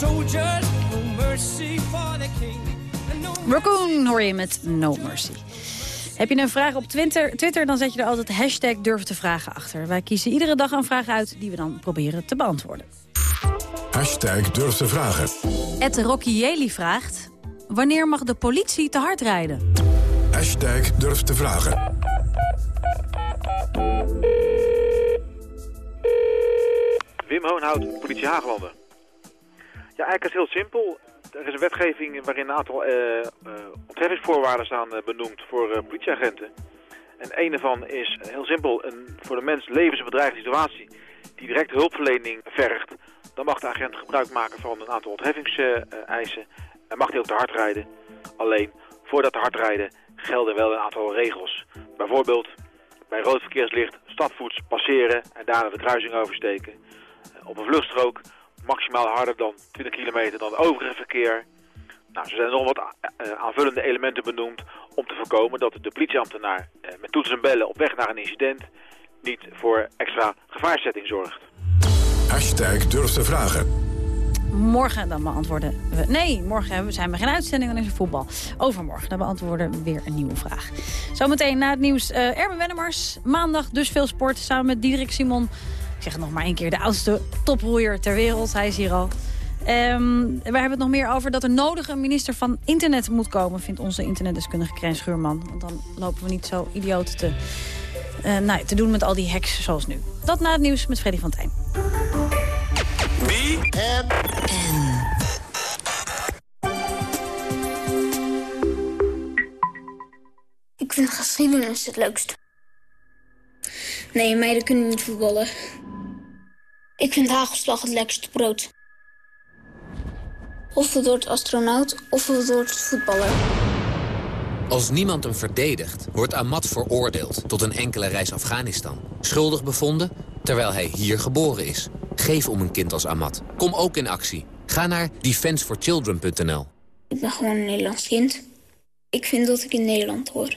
Soldiers. No mercy for the king. No Raccoon hoor je met No Mercy. Heb je een vraag op Twitter, Twitter, dan zet je er altijd hashtag durf te vragen achter. Wij kiezen iedere dag een vraag uit die we dan proberen te beantwoorden. Hashtag durf te vragen. Ed Rocky Jeli vraagt... Wanneer mag de politie te hard rijden? Hashtag durf te vragen. Wim Hoonhout, politie Haaglanden. Ja, eigenlijk is het heel simpel. Er is een wetgeving waarin een aantal eh eh, ontheffingsvoorwaarden staan eh, benoemd voor politieagenten. En een daarvan is heel simpel, een voor de mens levensbedreigende situatie die direct hulpverlening vergt. Dan mag de agent gebruik maken van een aantal ontheffingseisen en mag hij ook te hard rijden. Alleen, voor dat te hard rijden gelden wel een aantal regels. Bijvoorbeeld bij rood verkeerslicht stapvoets passeren en daarna de kruising oversteken. Op een vluchtstrook maximaal harder dan 20 kilometer dan het overige verkeer. Nou, er zijn nog wat eh, aanvullende elementen benoemd om te voorkomen dat de politieambtenaar eh, met toetsen en bellen op weg naar een incident niet voor extra gevaarzetting zorgt. Hashtag durf te vragen. Morgen dan beantwoorden we... Nee, morgen hebben- zijn we geen uitzending, dan is er voetbal. Overmorgen, dan beantwoorden we weer een nieuwe vraag. Zometeen na het nieuws uh, Erben Wennemars. Maandag dus veel sport, samen met Diederik Simon. Ik zeg het nog maar één keer, de oudste toproeier ter wereld. Hij is hier al. Ehm, we hebben het nog meer over dat er nodig een minister van internet moet komen... vindt onze internetdeskundige Krijn Schuurman. Want dan lopen we niet zo idioot te, eh, nou, te doen met al die hacks zoals nu. Dat na het nieuws met Freddy van Tijn. Ik vind geschiedenis het leukst. Nee, meiden kunnen niet voetballen. Ik vind hagelslag het lekkerste brood. Of het wordt astronaut, of het wordt voetballer. Als niemand hem verdedigt, wordt Ahmad veroordeeld tot een enkele reis Afghanistan. Schuldig bevonden, terwijl hij hier geboren is. Geef om een kind als Ahmad. Kom ook in actie. Ga naar defenseforchildren.nl. Ik ben gewoon een Nederlands kind. Ik vind dat ik in Nederland hoor.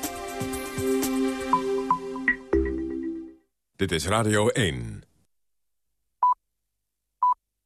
Dit is Radio 1.